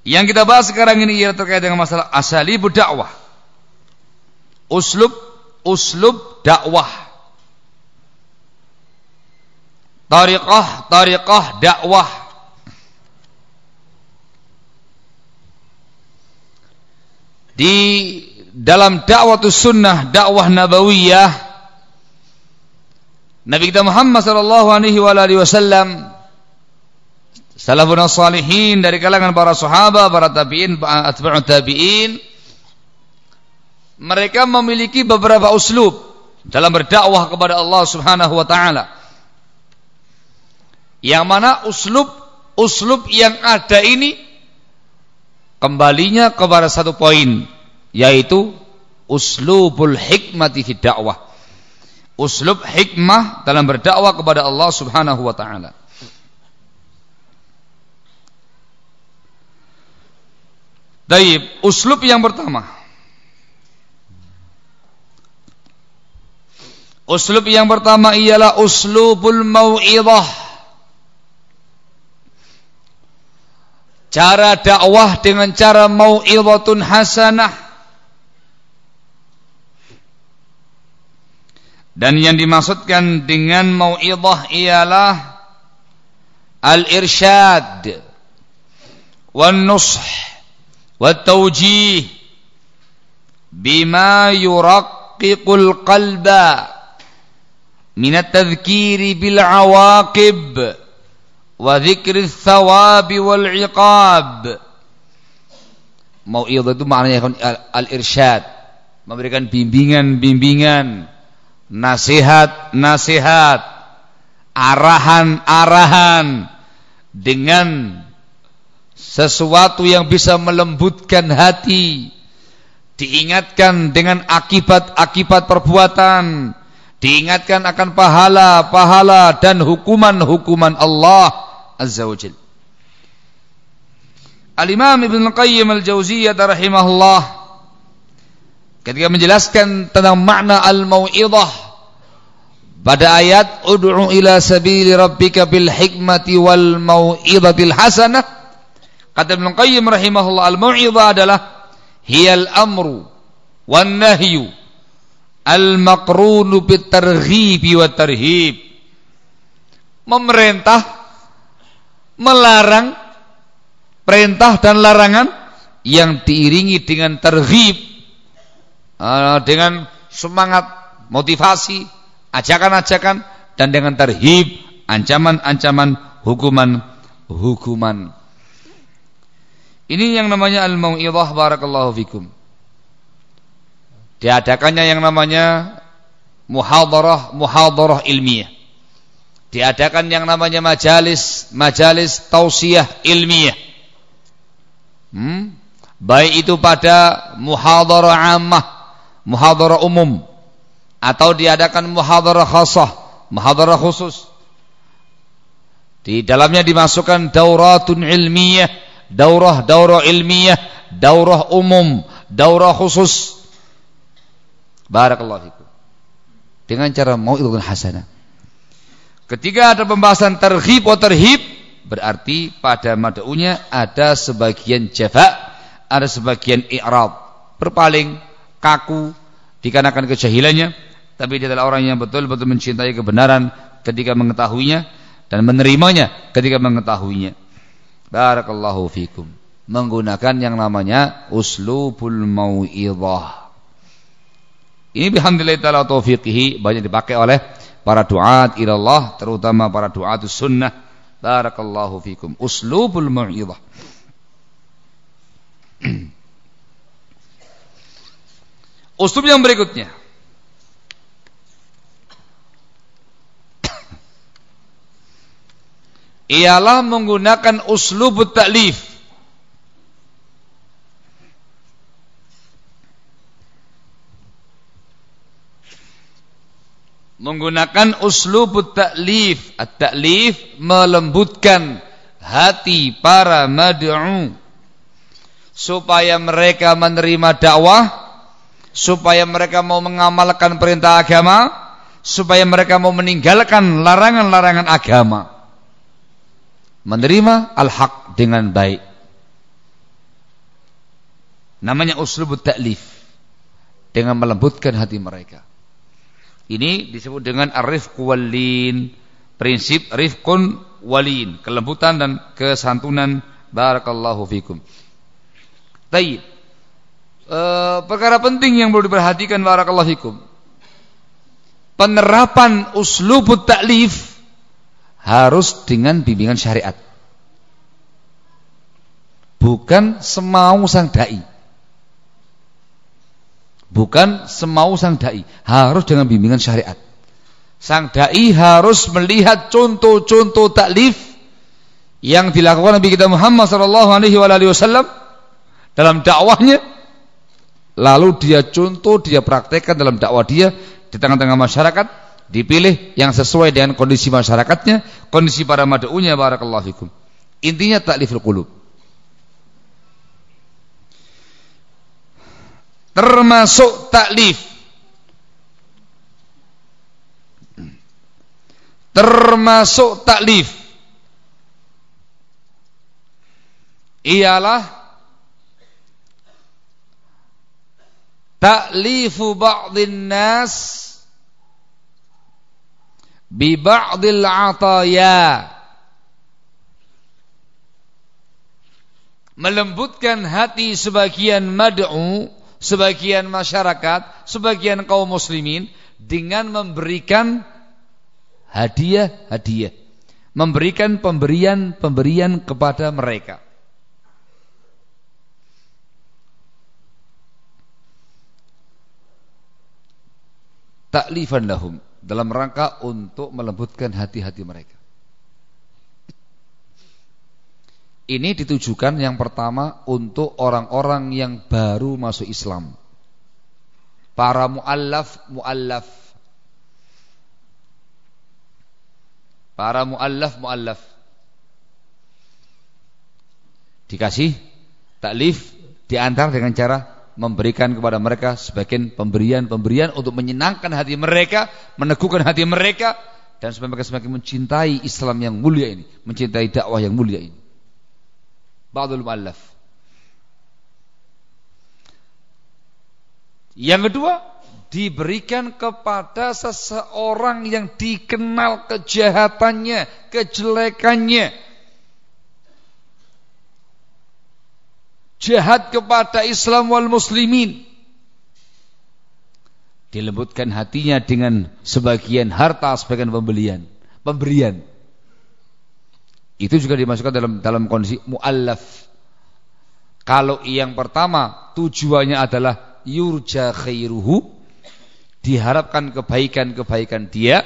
Yang kita bahas sekarang ini ialah terkait dengan masalah asalibu dakwah. Uslub uslub dakwah. Tariqah tariqah dakwah. Di dalam dakwah sunnah, dakwah nabawiyah, Nabi kita Muhammad sallallahu alaihi wasallam salafun salihin dari kalangan para sahabat, para tabi'in, atba'ut tabi'in mereka memiliki beberapa uslub dalam berdakwah kepada Allah Subhanahu wa taala. Yang mana uslub uslub yang ada ini kembalinya kepada satu poin yaitu uslubul hikmati fi dakwah. Uslub hikmah dalam berdakwah kepada Allah Subhanahu wa taala. Baik, uslub yang pertama. Uslub yang pertama ialah uslubul mau'idhah. Cara dakwah dengan cara mau'idhatun hasanah. Dan yang dimaksudkan dengan mau'idhah ialah al-irsyad wan nush wat tawjih bima yuraqqiqul qalba min at-tadhkiri bil awaqib wa dzikri thawabi wal iqab. Mau'idhah itu maknanya al-irsyad. Memberikan bimbingan-bimbingan nasihat-nasihat, arahan-arahan dengan sesuatu yang bisa melembutkan hati, diingatkan dengan akibat-akibat perbuatan, diingatkan akan pahala-pahala dan hukuman-hukuman Allah Wa Jalla. Al-Imam Ibn Qayyim Al-Jauziyah rahimahullah ketika menjelaskan tentang makna al-mau'izah pada ayat ud'u ila sabili rabbika bil hikmati wal mau'izatil hasanah kata Ibnu Qayyim rahimahullah al-mau'izah adalah hiyal amru wan nahyu al maqrunu bit targhib wa tarhib memerintah melarang perintah dan larangan yang diiringi dengan terhib uh, dengan semangat motivasi ajakan-ajakan dan dengan terhib ancaman-ancaman hukuman-hukuman. Ini yang namanya al-mau'idhah barakallahu fikum. Diadakannya yang namanya muhadarah muhadarah ilmiah diadakan yang namanya majalis majalis tausiah ilmiah hmm? baik itu pada muhadarah ammah muhadarah umum atau diadakan muhadarah khasah, muhadarah khusus. Di dalamnya dimasukkan dauratun ilmiah, daurah-daurah ilmiah, daurah umum, daurah khusus. Barakallahu. Dengan cara mau'idhatun hasanah. Ketika ada pembahasan terhib atau terhib, berarti pada mad'unya ada sebagian jafa, ada sebagian i'rab, berpaling, kaku dikarenakan kejahilannya tapi dia adalah orang yang betul-betul mencintai kebenaran ketika mengetahuinya dan menerimanya ketika mengetahuinya. Barakallahu fikum. Menggunakan yang namanya uslubul mau'idhah ini bihamdillah ta'ala taufiqihi banyak dipakai oleh para duat ilallah terutama para duat sunnah barakallahu fikum uslubul mau'idhah (clears throat) Uslub yang berikutnya. (clears throat) Ialah menggunakan uslub ta'lif. Menggunakan uslub ta'lif. At-ta'lif melembutkan hati para mad'u supaya mereka menerima dakwah supaya mereka mau mengamalkan perintah agama, supaya mereka mau meninggalkan larangan-larangan agama. Menerima al-haq dengan baik. Namanya uslubut ta'lif. Dengan melembutkan hati mereka. Ini disebut dengan arif kuwalin. Prinsip rifkun walin. Kelembutan dan kesantunan. Barakallahu fikum. Tayyib. E, perkara penting yang perlu diperhatikan barakallahu fikum. Penerapan uslubut ta'lif harus dengan bimbingan syariat. Bukan semau sang dai. Bukan semau sang dai, harus dengan bimbingan syariat. Sang dai harus melihat contoh-contoh taklif yang dilakukan Nabi kita Muhammad sallallahu alaihi wasallam dalam dakwahnya. Lalu dia contoh dia praktekkan dalam dakwah dia di tengah-tengah masyarakat dipilih yang sesuai dengan kondisi masyarakatnya kondisi para mad'unya barakallahu fikum. Intinya takliful qulub termasuk taklif. Termasuk taklif. Ialah ta'lifu ba'dhin nas bi ba'dil ataya. Melembutkan hati sebagian mad'u sebagian masyarakat, sebagian kaum muslimin dengan memberikan hadiah-hadiah, memberikan pemberian-pemberian kepada mereka. Taklifan lahum dalam rangka untuk melembutkan hati-hati mereka. Ini ditujukan yang pertama untuk orang-orang yang baru masuk Islam. Para muallaf, muallaf. Para muallaf, muallaf. Dikasih taklif diantar dengan cara memberikan kepada mereka sebagian pemberian-pemberian untuk menyenangkan hati mereka, meneguhkan hati mereka dan mereka semakin mencintai Islam yang mulia ini, mencintai dakwah yang mulia ini. Ba'dul mu'allaf. Yang kedua, diberikan kepada seseorang yang dikenal kejahatannya, kejelekannya. Jahat kepada Islam wal muslimin. Dilembutkan hatinya dengan sebagian harta, sebagian pembelian, pemberian. Itu juga dimasukkan dalam dalam kondisi muallaf. Kalau yang pertama tujuannya adalah yurja khairuhu, diharapkan kebaikan-kebaikan dia.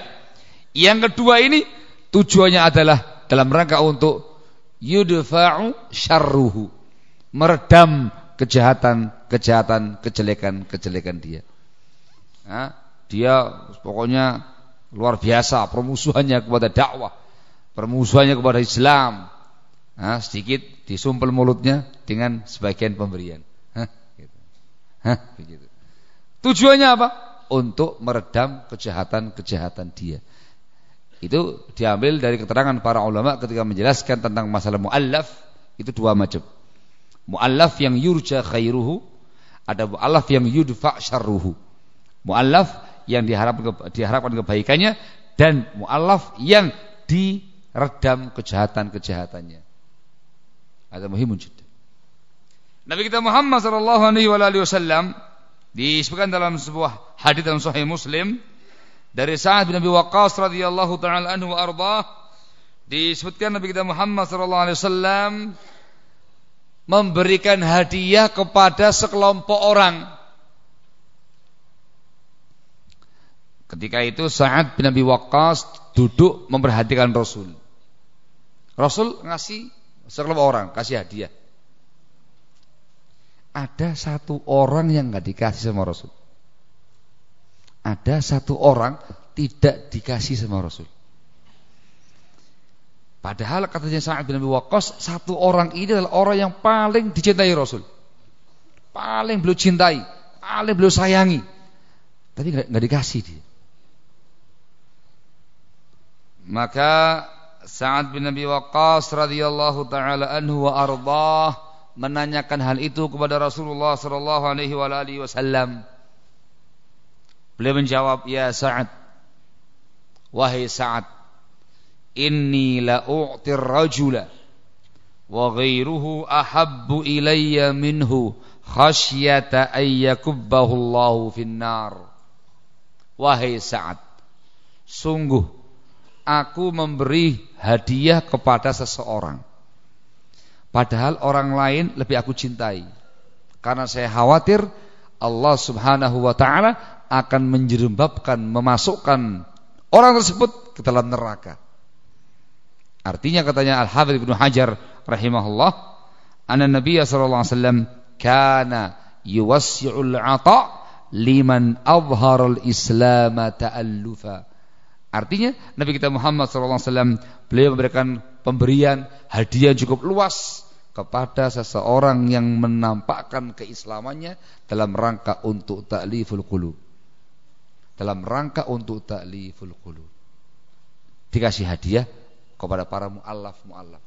Yang kedua ini tujuannya adalah dalam rangka untuk yudfa'u syarruhu, meredam kejahatan-kejahatan, kejelekan-kejelekan dia. Nah, dia pokoknya luar biasa permusuhannya kepada dakwah permusuhannya kepada Islam nah, sedikit disumpel mulutnya dengan sebagian pemberian Hah, gitu. Hah, begitu. tujuannya apa? untuk meredam kejahatan-kejahatan dia itu diambil dari keterangan para ulama ketika menjelaskan tentang masalah muallaf itu dua macam muallaf yang yurja khairuhu ada muallaf yang yudfa syarruhu muallaf yang diharapkan diharapkan kebaikannya dan muallaf yang di redam kejahatan-kejahatannya. Ada muhimun jiddan. Nabi kita Muhammad sallallahu alaihi wasallam disebutkan dalam sebuah hadis dalam sahih Muslim dari Sa'ad bin Abi Waqqas radhiyallahu taala anhu wa ardhah disebutkan Nabi kita Muhammad sallallahu alaihi wasallam memberikan hadiah kepada sekelompok orang. Ketika itu Sa'ad bin Abi Waqqas duduk memperhatikan Rasul. Rasul ngasih sekelompok orang kasih hadiah. Ada satu orang yang nggak dikasih sama Rasul. Ada satu orang tidak dikasih sama Rasul. Padahal katanya Sa'ad bin Abi Waqqas satu orang ini adalah orang yang paling dicintai Rasul. Paling beliau cintai, alim beliau sayangi. Tapi nggak dikasih dia. Maka Sa'ad bin Nabi Waqqas radhiyallahu taala anhu wa ardah menanyakan hal itu kepada Rasulullah sallallahu alaihi wa alihi wasallam. Beliau menjawab, "Ya Sa'ad, wahai Sa'ad, inni la u'tir rajula wa ghairuhu ahabbu ilayya minhu khasyata ayyakubbahu Allahu finnar." Wahai Sa'ad, sungguh aku memberi hadiah kepada seseorang. Padahal orang lain lebih aku cintai. Karena saya khawatir Allah Subhanahu wa taala akan menjerembabkan, memasukkan orang tersebut ke dalam neraka. Artinya katanya Al-Hafidz Ibnu Hajar rahimahullah, anna Nabi sallallahu alaihi wasallam kana yuwassi'ul 'ata liman azhara al-islam ta'allufa Artinya Nabi kita Muhammad SAW beliau memberikan pemberian hadiah cukup luas kepada seseorang yang menampakkan keislamannya dalam rangka untuk ta'liful qulub. Dalam rangka untuk ta'liful qulub. Dikasih hadiah kepada para muallaf muallaf.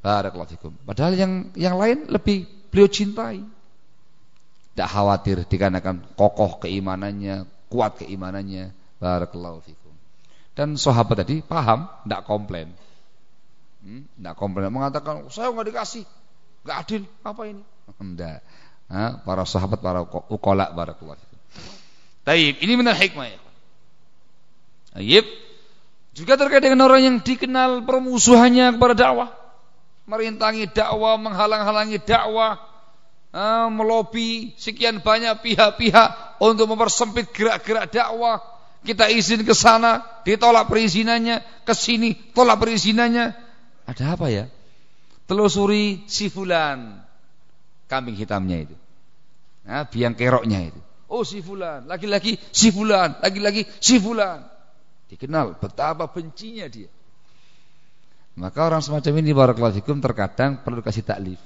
Barakallahu fikum. Padahal yang yang lain lebih beliau cintai. Tidak khawatir dikarenakan kokoh keimanannya, kuat keimanannya Barakallahu fikum. Dan sahabat tadi paham, tidak komplain. Hmm, tidak komplain, mengatakan saya nggak dikasih, nggak adil, apa ini? (laughs) Tidak. Nah, para sahabat, para ukola, barakallahu fikum. Taib, ini benar hikmah ya. Taib. Juga terkait dengan orang yang dikenal permusuhannya kepada dakwah, merintangi dakwah, menghalang-halangi dakwah, melobi sekian banyak pihak-pihak untuk mempersempit gerak-gerak dakwah, kita izin ke sana, ditolak perizinannya, ke sini tolak perizinannya. Ada apa ya? Telusuri si fulan. Kambing hitamnya itu. Nah, biang keroknya itu. Oh si fulan, lagi-lagi si fulan, lagi-lagi si fulan. Dikenal betapa bencinya dia. Maka orang semacam ini barakallahu fikum terkadang perlu kasih taklif.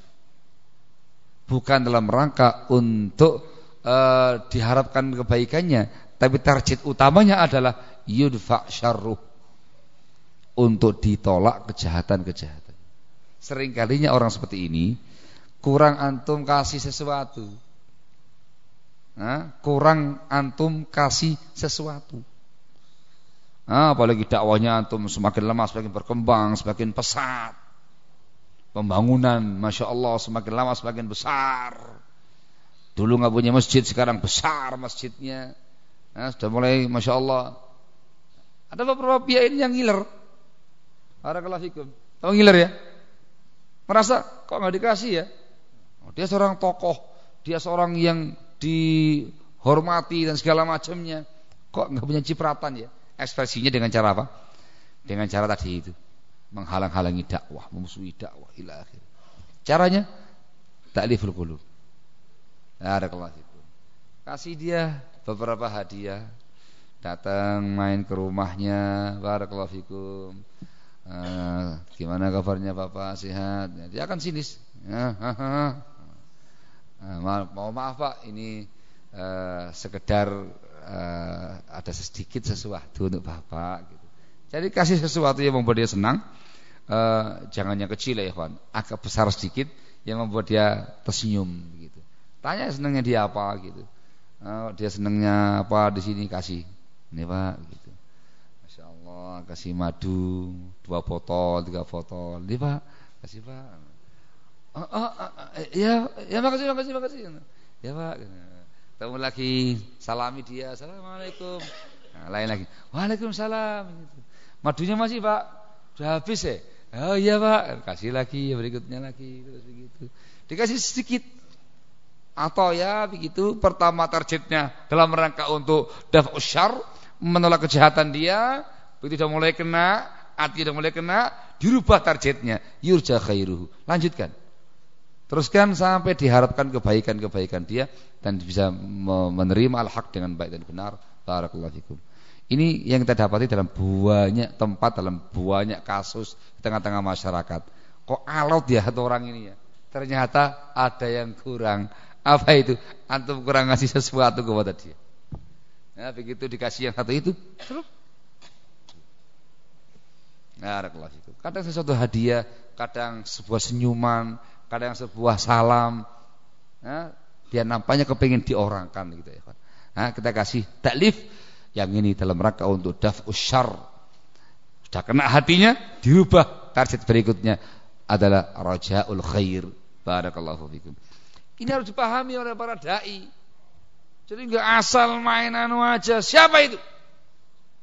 Bukan dalam rangka untuk uh, diharapkan kebaikannya, tapi target utamanya adalah yudfa syarruh untuk ditolak kejahatan-kejahatan. Seringkalinya orang seperti ini kurang antum kasih sesuatu. Nah, kurang antum kasih sesuatu. Nah, apalagi dakwahnya antum semakin lama semakin berkembang, semakin pesat. Pembangunan, masya Allah semakin lama semakin besar. Dulu nggak punya masjid, sekarang besar masjidnya. Nah, sudah mulai Masya Allah. Ada beberapa pihak ini yang ngiler. Barakallahu fikum Tahu ngiler ya? Merasa kok nggak dikasih ya? Oh, Dia seorang tokoh. Dia seorang yang dihormati dan segala macamnya. Kok nggak punya cipratan ya? Ekspresinya dengan cara apa? Dengan cara tadi itu. Menghalang-halangi dakwah Memusuhi dakwah. Ila akhir. Caranya Ta'liful qulub. Barakallahu fikum Kasih dia beberapa hadiah datang main ke rumahnya. Barakallahu fikum. Uh, gimana kabarnya Bapak? Sehat? Dia akan sinis. Ya, uh, ma mau maaf Pak. Ini uh, sekedar uh, ada sedikit sesuatu untuk Bapak gitu. jadi kasih sesuatu yang membuat dia senang. Uh, jangan yang kecil ya kawan agak besar sedikit yang membuat dia tersenyum gitu. Tanya senangnya dia apa gitu oh, dia senengnya apa? Di sini kasih. Ini pak gitu. Masya Allah kasih madu dua botol tiga botol. Ini pak kasih pak. Oh, oh, oh, ya ya makasih makasih makasih ya pak ketemu lagi salami dia. Assalamualaikum. Nah, lain lagi. Waalaikumsalam gitu. madunya masih pak? Sudah habis ya? Oh iya pak. Kasih lagi berikutnya lagi terus begitu. Dikasih sedikit atau ya begitu pertama targetnya dalam rangka untuk daf syar menolak kejahatan dia begitu sudah mulai kena hati sudah mulai kena dirubah targetnya. Yurja khairuhu. Lanjutkan. Teruskan sampai diharapkan kebaikan-kebaikan dia dan bisa menerima al-haq dengan baik dan benar. Barakallahu fikum. Ini yang kita dapati dalam banyak tempat dalam banyak kasus di tengah-tengah masyarakat. Kok alot ya orang ini ya? Ternyata ada yang kurang Apa itu? Antum kurang ngasih sesuatu kepada dia. Nah, begitu dikasih yang satu itu, Nah, kadang sesuatu hadiah, kadang sebuah senyuman, kadang sebuah salam. Nah, dia nampaknya kepingin diorangkan gitu ya. Nah, kita kasih taklif yang ini dalam rangka untuk daf usyar. Sudah kena hatinya, dirubah target berikutnya adalah rajaul khair. Barakallahu fikum. Ini harus dipahami oleh para dai. Jadi enggak asal main anu aja. Siapa itu?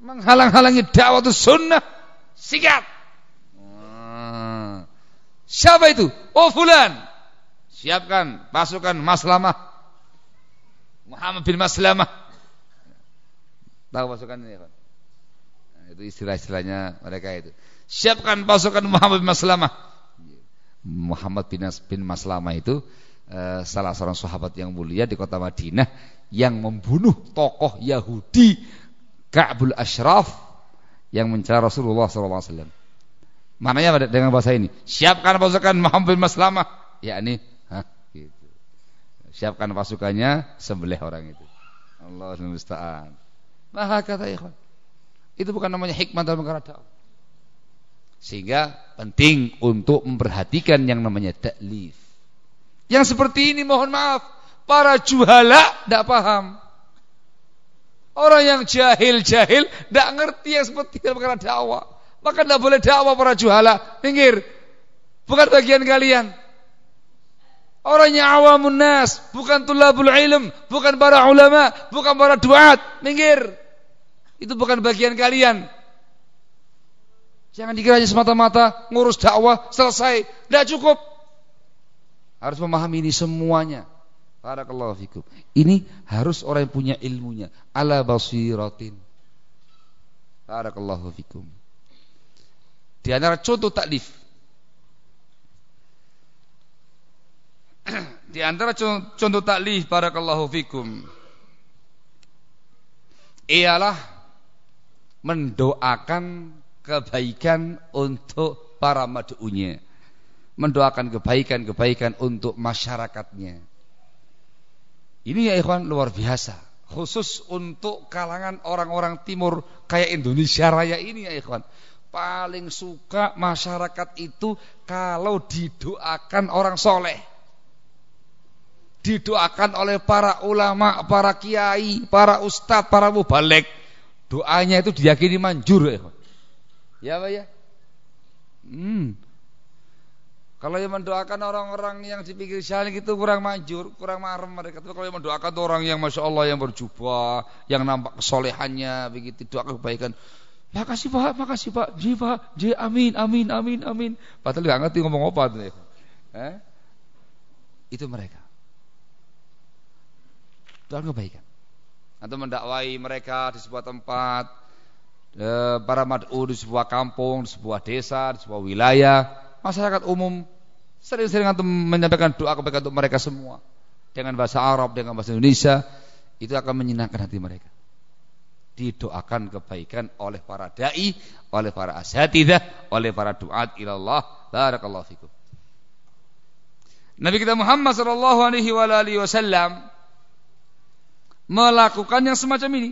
Menghalang-halangi dakwah sunnah Sikat. Siapa itu? Oh fulan. Siapkan pasukan Maslamah. Muhammad bin Maslamah. Tahu pasukan ini kan? Nah, itu istilah-istilahnya mereka itu. Siapkan pasukan Muhammad bin Maslamah. Muhammad bin, bin Maslamah itu uh, salah seorang sahabat yang mulia di kota Madinah yang membunuh tokoh Yahudi Ka'bul Ashraf yang mencela Rasulullah SAW. Maknanya dengan bahasa ini, siapkan pasukan Muhammad Maslamah, yakni hah, gitu. Siapkan pasukannya, sembelih orang itu. Allah musta'an. Nah, kata ikhwan. Itu bukan namanya hikmah dalam perkara Sehingga penting untuk memperhatikan yang namanya taklif. Yang seperti ini mohon maaf, para juhala tidak paham. Orang yang jahil-jahil tidak ngerti yang seperti dalam perkara dakwah. Maka tidak boleh dakwah para juhala. Minggir. Bukan bagian kalian. Orang yang awamun nas, bukan tulabul ilm, bukan para ulama, bukan para duat. Minggir. Itu bukan bagian kalian. Jangan dikira semata-mata ngurus dakwah selesai. Tidak cukup. Harus memahami ini semuanya. Barakallahu fikum. Ini harus orang yang punya ilmunya. Ala basiratin. Barakallahu fikum. Di antara contoh taklif. Di antara contoh taklif barakallahu fikum. Ialah mendoakan kebaikan untuk para mad'unya. Mendoakan kebaikan-kebaikan untuk masyarakatnya ini ya ikhwan luar biasa. Khusus untuk kalangan orang-orang timur kayak Indonesia Raya ini ya ikhwan. Paling suka masyarakat itu kalau didoakan orang soleh. Didoakan oleh para ulama, para kiai, para ustadz, para mubalik. Doanya itu diyakini manjur ya ikhwan. Ya ya? Hmm, kalau yang mendoakan orang-orang yang dipikir syalik itu kurang manjur, kurang marem mereka. Tapi kalau yang mendoakan orang yang masya Allah yang berjubah, yang nampak kesolehannya, begitu doa kebaikan. Makasih Pak, makasih Pak, ji Pak, ji amin, amin, amin, amin. Padahal nggak ngerti ngomong apa tuh. Eh? Itu mereka. Doa kebaikan. Atau mendakwai mereka di sebuah tempat, eh, para mad'u di sebuah kampung, di sebuah desa, di sebuah wilayah masyarakat umum sering-sering antum menyampaikan doa kepada untuk mereka semua. Dengan bahasa Arab dengan bahasa Indonesia itu akan menyenangkan hati mereka. Didoakan kebaikan oleh para dai oleh para asatidah oleh para duat ilallah. Barakallahu fikum. Nabi kita Muhammad sallallahu alaihi wasallam melakukan yang semacam ini.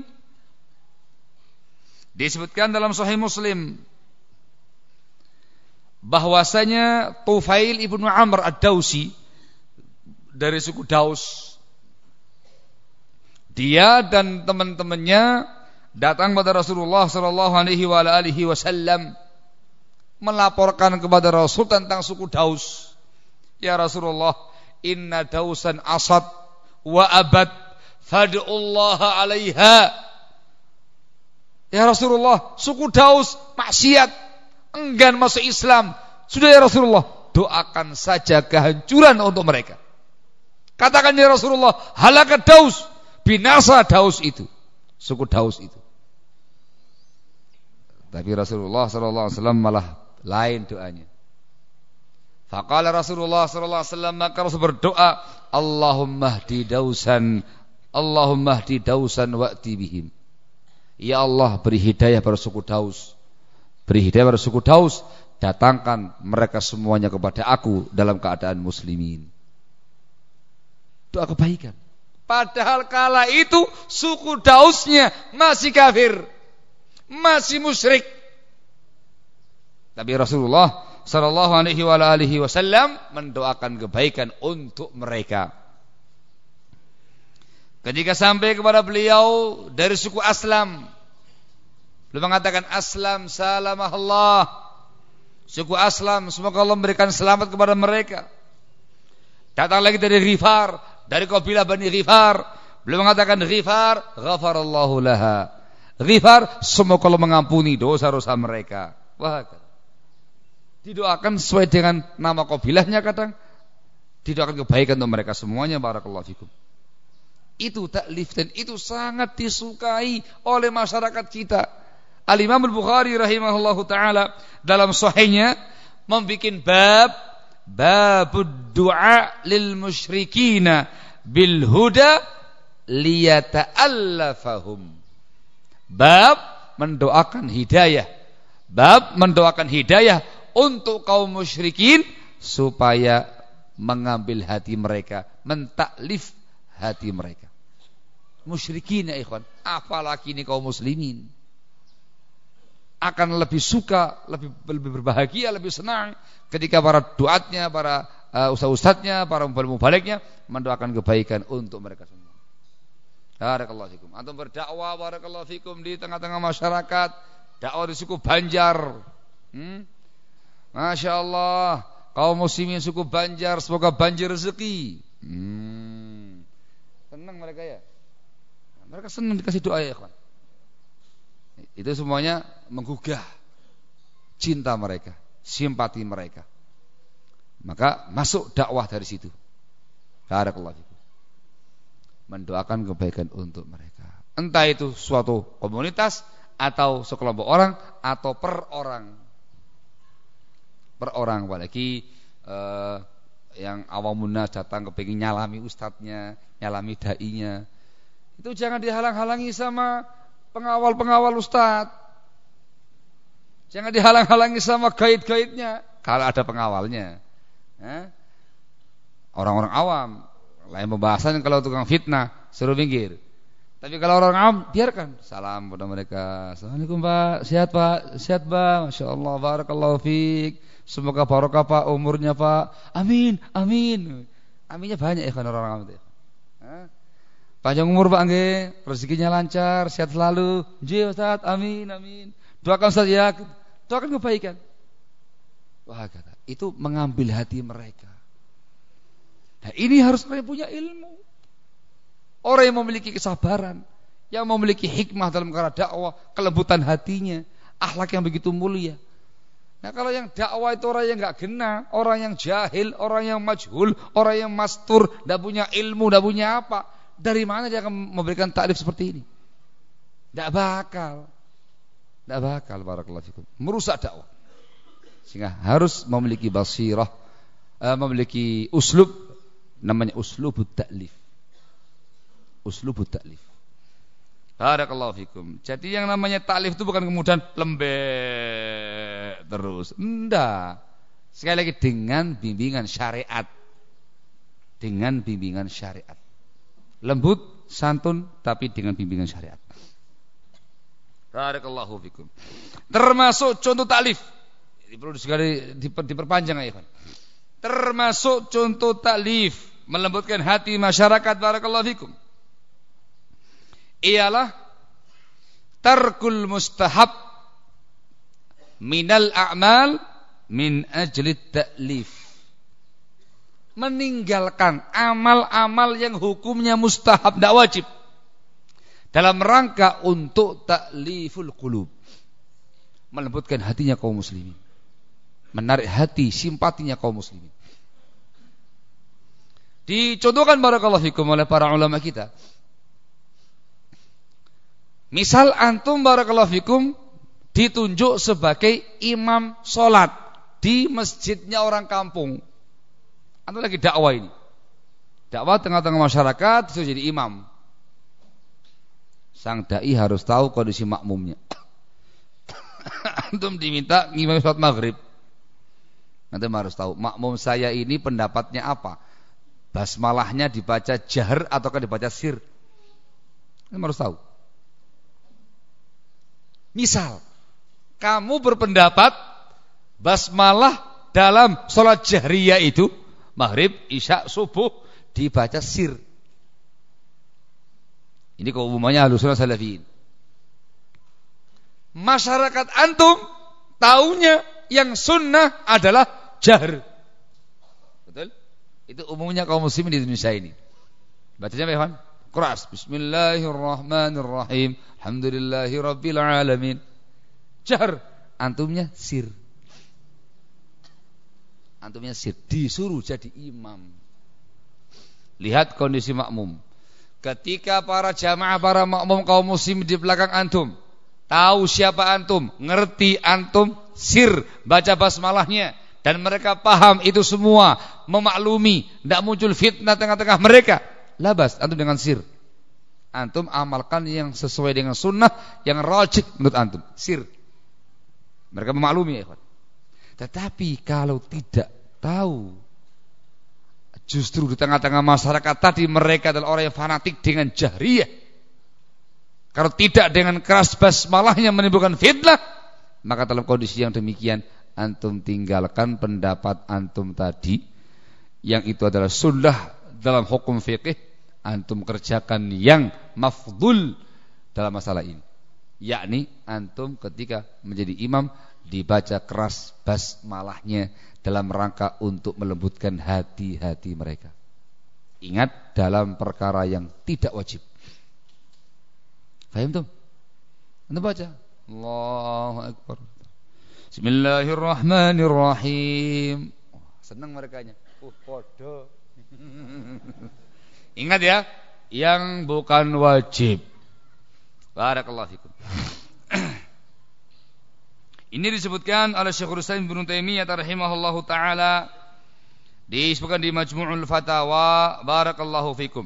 Disebutkan dalam sahih Muslim bahwasanya Tufail ibnu Amr ad-Dausi dari suku Daus dia dan teman-temannya datang kepada Rasulullah sallallahu alaihi wasallam melaporkan kepada Rasul tentang suku Daus. Ya Rasulullah inna dausan asad wa abad fad'ullaha alaiha. Ya Rasulullah suku Daus maksiat enggan masuk Islam. Sudah ya Rasulullah, doakan saja kehancuran untuk mereka. Katakan ya Rasulullah, halakat Daus, binasa Daus itu, suku Daus itu. Tapi Rasulullah wasallam malah lain doanya. Faqala Rasulullah wasallam maka Rasul berdoa, Allahumma hdi Dausan, Allahumma hdi Dausan wa'ti bihim. Ya Allah beri hidayah pada suku Daus Beri hidayah pada suku Daus, datangkan mereka semuanya kepada aku dalam keadaan muslimin. Doa kebaikan. Padahal kala itu suku Dausnya masih kafir. Masih musyrik. Tapi Rasulullah sallallahu alaihi wasallam mendoakan kebaikan untuk mereka. Ketika sampai kepada beliau dari suku Aslam, beliau mengatakan Aslam salamah Allah. Suku Aslam semoga Allah memberikan selamat kepada mereka. Datang lagi dari Rifar, dari kabilah Bani Rifar, beliau mengatakan Rifar, ghafarallahu laha. Rifar semoga Allah mengampuni dosa-dosa mereka. Wah, didoakan sesuai dengan nama kabilahnya kadang didoakan kebaikan untuk mereka semuanya barakallahu fikum itu taklif dan itu sangat disukai oleh masyarakat kita Al-Imam Al-Bukhari rahimahullahu taala dalam sahihnya membuat bab babud du'a lil musyrikina bil huda liyata'allafahum. Bab mendoakan hidayah. Bab mendoakan hidayah untuk kaum musyrikin supaya mengambil hati mereka, mentaklif hati mereka. Musyrikin ya ikhwan, apalagi ini kaum muslimin akan lebih suka, lebih lebih berbahagia, lebih senang ketika para duatnya, para uh, ustaz-ustaznya, para mubaliknya mendoakan kebaikan untuk mereka semua. Barakallahu fikum. Antum berdakwah barakallahu fikum di tengah-tengah masyarakat, dakwah di suku Banjar. Hmm? Masya Allah kaum muslimin suku Banjar semoga banjir rezeki. Hmm. Senang mereka ya. Mereka senang dikasih doa ya kawan. Itu semuanya menggugah cinta mereka, simpati mereka. Maka masuk dakwah dari situ. Barakallahu fikum. Mendoakan kebaikan untuk mereka. Entah itu suatu komunitas atau sekelompok orang atau per orang per orang apalagi uh, yang awam munas datang kepingin nyalami ustadznya, nyalami dai-nya. Itu jangan dihalang-halangi sama pengawal-pengawal ustadz. Jangan dihalang-halangi sama gaid-gaidnya kalau ada pengawalnya. Orang-orang awam, lain pembahasan kalau tukang fitnah suruh minggir. Tapi kalau orang awam biarkan. Salam pada mereka. Assalamualaikum Pak, sehat Pak, sehat Pak. Masya Allah, barakallahu fiik. Semoga barokah Pak umurnya Pak. Amin, amin. Aminnya banyak ya orang-orang itu. Panjang umur Pak nggih, rezekinya lancar, sehat selalu. Nggih Ustaz, amin, amin. Doakan Ustaz ya, doakan kebaikan. Wah kata, itu mengambil hati mereka. Nah, ini harus mereka punya ilmu. Orang yang memiliki kesabaran, yang memiliki hikmah dalam cara dakwah, kelembutan hatinya, akhlak yang begitu mulia. Nah kalau yang dakwah itu orang yang nggak kena, orang yang jahil, orang yang majhul, orang yang mastur, tidak punya ilmu, tidak punya apa, dari mana dia akan memberikan takrif seperti ini? Tidak bakal, tidak bakal, barakallahu fikum. Merusak dakwah. Sehingga harus memiliki basirah, uh, memiliki uslub, namanya uslubut taklif. Uslubut taklif. Barakallahu fikum. Jadi yang namanya taklif itu bukan kemudian lembek terus. Enggak. Sekali lagi dengan bimbingan syariat. Dengan bimbingan syariat. Lembut, santun tapi dengan bimbingan syariat. Barakallahu fikum. Termasuk contoh taklif. Ini perlu sekali diperpanjang ya, Termasuk contoh taklif melembutkan hati masyarakat barakallahu fikum ialah tarkul mustahab minal a'mal min ajli ta'lif meninggalkan amal-amal yang hukumnya mustahab tidak wajib. Dalam rangka untuk takliful qulub. Melembutkan hatinya kaum muslimin. Menarik hati simpatinya kaum muslimin. Dicontohkan barakallahu fikum oleh para ulama kita. Misal antum barakallahu fikum ditunjuk sebagai imam solat di masjidnya orang kampung. Antum lagi dakwah ini. Dakwah tengah-tengah masyarakat itu jadi imam. Sang dai harus tahu kondisi makmumnya. (coughs) antum diminta ngimam sholat maghrib. Antum harus tahu makmum saya ini pendapatnya apa. basmalahnya dibaca jahar ataukah dibaca sir. Ini harus tahu. Misal, kamu berpendapat basmalah dalam sholat jahriyah itu maghrib, isya, subuh dibaca sir. Ini keumumannya halusunah salafiyin. Masyarakat antum taunya yang sunnah adalah jahr. Betul? Itu umumnya kaum muslimin di Indonesia ini. Bacanya apa, Keras. Bismillahirrahmanirrahim. Alhamdulillahi rabbil alamin. Jahr. Antumnya sir. Antumnya. Disuruh jadi imam. Lihat kondisi makmum. Ketika para jamaah, para makmum kaum muslim di belakang antum. Tahu siapa antum. Ngerti antum. Sir. Baca basmalahnya. Dan mereka paham itu semua. Memaklumi. Tidak muncul fitnah tengah-tengah mereka labas antum dengan sir. Antum amalkan yang sesuai dengan sunnah yang rajih menurut antum, sir. Mereka memaklumi ya, ikhwan. Tetapi kalau tidak tahu justru di tengah-tengah masyarakat tadi mereka adalah orang yang fanatik dengan jahriyah. Kalau tidak dengan keras basmalahnya menimbulkan fitnah, maka dalam kondisi yang demikian antum tinggalkan pendapat antum tadi yang itu adalah sunnah dalam hukum fikih antum kerjakan yang mafdul dalam masalah ini yakni antum ketika menjadi imam dibaca keras basmalahnya dalam rangka untuk melembutkan hati-hati mereka. Ingat dalam perkara yang tidak wajib. Fahim tuh? Anda baca. Allahu Akbar. Bismillahirrahmanirrahim. Oh, Senang mereka nya Uh, podo. (laughs) Ingat ya, yang bukan wajib. Barakallahu fikum. Ini disebutkan oleh Syekhul Islam Ibnu Taimiyah rahimahullahu taala disebutkan di Majmu'ul Fatawa barakallahu fikum.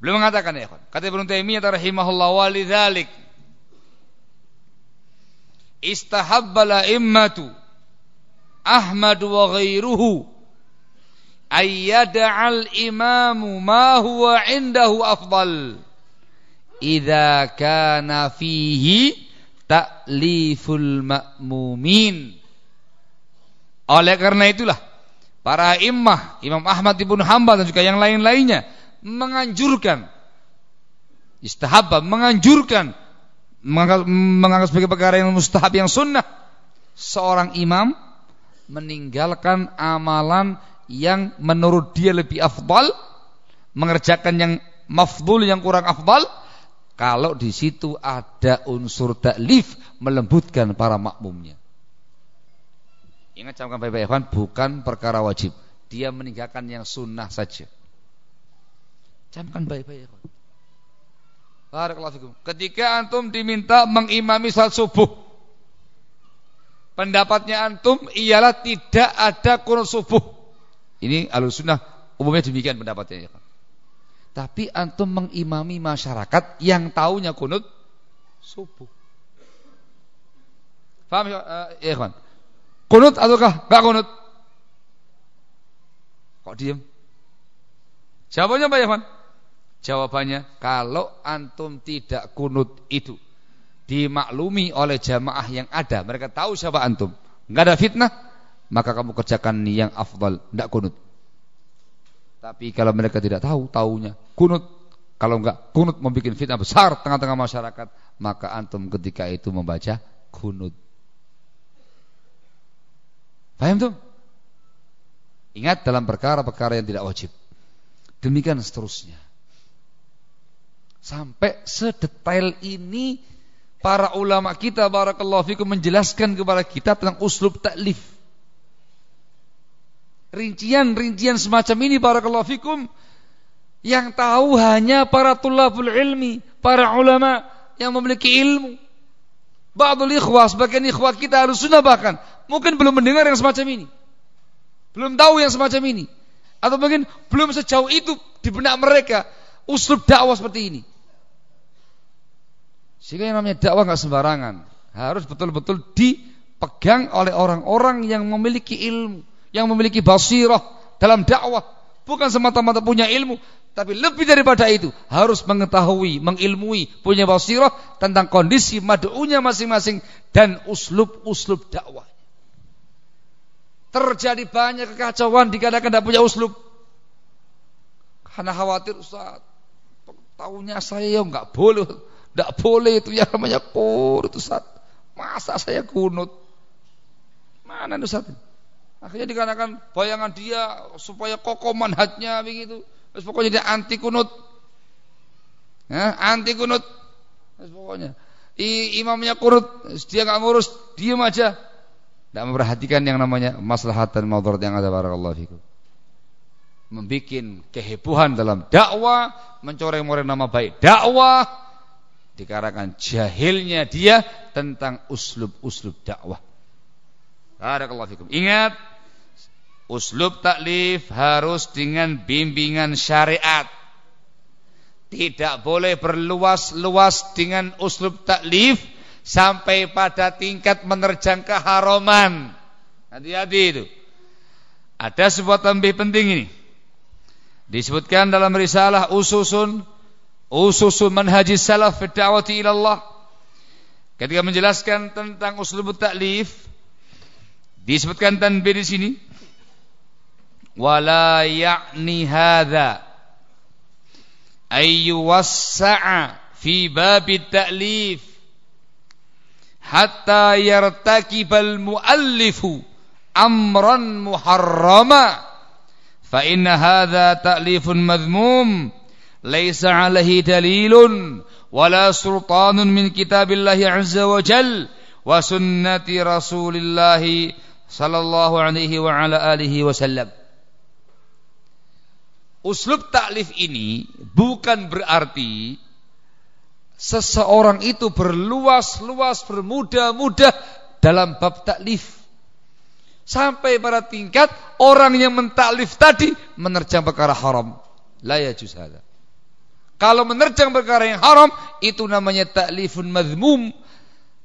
Beliau mengatakan ya, kata Ibnu Taimiyah rahimahullahu walidzalik istahabbala immatu Ahmad wa ghairuhu ayyada'al imamu ma huwa indahu afdal idza kana fihi ta'liful ma'mumin. Oleh karena itulah para imam Imam Ahmad ibn Hanbal dan juga yang lain-lainnya menganjurkan istahabba menganjurkan menganggap sebagai perkara yang mustahab yang sunnah seorang imam meninggalkan amalan yang menurut dia lebih afdal mengerjakan yang mafdul yang kurang afdal kalau di situ ada unsur taklif melembutkan para makmumnya. Ingat camkan baik-baik bukan perkara wajib. Dia meninggalkan yang sunnah saja. Camkan baik-baik Barakallahu Ketika antum diminta mengimami salat subuh. Pendapatnya antum ialah tidak ada kunut subuh. Ini alur sunnah umumnya demikian pendapatnya. Ya. Tapi antum mengimami masyarakat yang taunya kunut subuh. Faham ya, uh, ya kawan? Kunut ataukah enggak kunut? Kok diam? Jawabannya apa ya kawan? Jawabannya kalau antum tidak kunut itu dimaklumi oleh jamaah yang ada, mereka tahu siapa antum. Enggak ada fitnah, maka kamu kerjakan yang afdal, tidak kunut. Tapi kalau mereka tidak tahu, taunya kunut. Kalau enggak kunut membuat fitnah besar tengah-tengah masyarakat, maka antum ketika itu membaca kunut. Paham tuh? Ingat dalam perkara-perkara yang tidak wajib. Demikian seterusnya. Sampai sedetail ini para ulama kita barakallahu fikum menjelaskan kepada kita tentang uslub taklif rincian-rincian semacam ini barakallahu fikum yang tahu hanya para tulabul ilmi, para ulama yang memiliki ilmu. Ba'dul ikhwah, sebagian ikhwah kita harus sunnah bahkan mungkin belum mendengar yang semacam ini. Belum tahu yang semacam ini. Atau mungkin belum sejauh itu di benak mereka uslub dakwah seperti ini. Sehingga yang namanya dakwah nggak sembarangan, harus betul-betul dipegang oleh orang-orang yang memiliki ilmu yang memiliki basirah dalam dakwah, bukan semata-mata punya ilmu, tapi lebih daripada itu harus mengetahui, mengilmui, punya basirah tentang kondisi mad'unya masing-masing dan uslub-uslub dakwah. Terjadi banyak kekacauan dikarenakan tidak punya uslub. Karena khawatir Ustaz, tahunya saya ya nggak boleh, nggak boleh itu yang namanya kunut Ustaz. Masa saya kunut? Mana Ustaz? Akhirnya dikarenakan bayangan dia supaya kokoh manhatnya begitu Terus pokoknya dia anti kunut. Ya, anti kunut. Terus pokoknya I, imamnya kunut, dia nggak ngurus, diam aja. Tidak memperhatikan yang namanya maslahat dan madarat yang ada barakallahu fikum. Membikin kehebohan dalam dakwah, mencoreng-moreng nama baik dakwah dikarenakan jahilnya dia tentang uslub-uslub dakwah. Barakallahu fikum. Ingat Uslub taklif harus dengan bimbingan syariat. Tidak boleh berluas-luas dengan uslub taklif sampai pada tingkat menerjang keharuman. Hati-hati itu. Ada sebuah tambih penting ini. Disebutkan dalam risalah ususun ususun manhajis salaf da'wati ila Allah. Ketika menjelaskan tentang uslub taklif disebutkan tanbih di sini wala ya'ni hadha ay yuwassa'a fi babi ta'lif hatta yartakibal muallifu amran muharrama fa inna hadha ta'lifun madhmum laysa alaihi dalilun wala sultanun min kitabillahi azza wa jal wa sunnati rasulillahi sallallahu alaihi wa ala alihi wasallam Uslub taklif ini bukan berarti seseorang itu berluas-luas, bermudah-mudah dalam bab taklif. Sampai pada tingkat orang yang mentaklif tadi menerjang perkara haram. La yajuz. Kalau menerjang perkara yang haram itu namanya taklifun madhmum.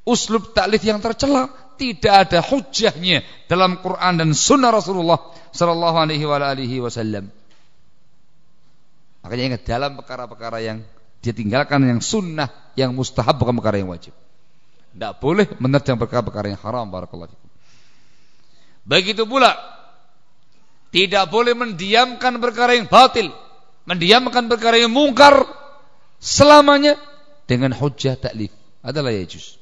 Uslub taklif yang tercela tidak ada hujahnya dalam Quran dan sunnah Rasulullah sallallahu alaihi wasallam. Makanya ingat dalam perkara-perkara yang dia tinggalkan yang sunnah, yang mustahab bukan perkara yang wajib. Tidak boleh menerjang perkara-perkara yang haram barakallahu fikum. Begitu pula tidak boleh mendiamkan perkara yang batil, mendiamkan perkara yang mungkar selamanya dengan hujjah taklif. Adalah yajuz.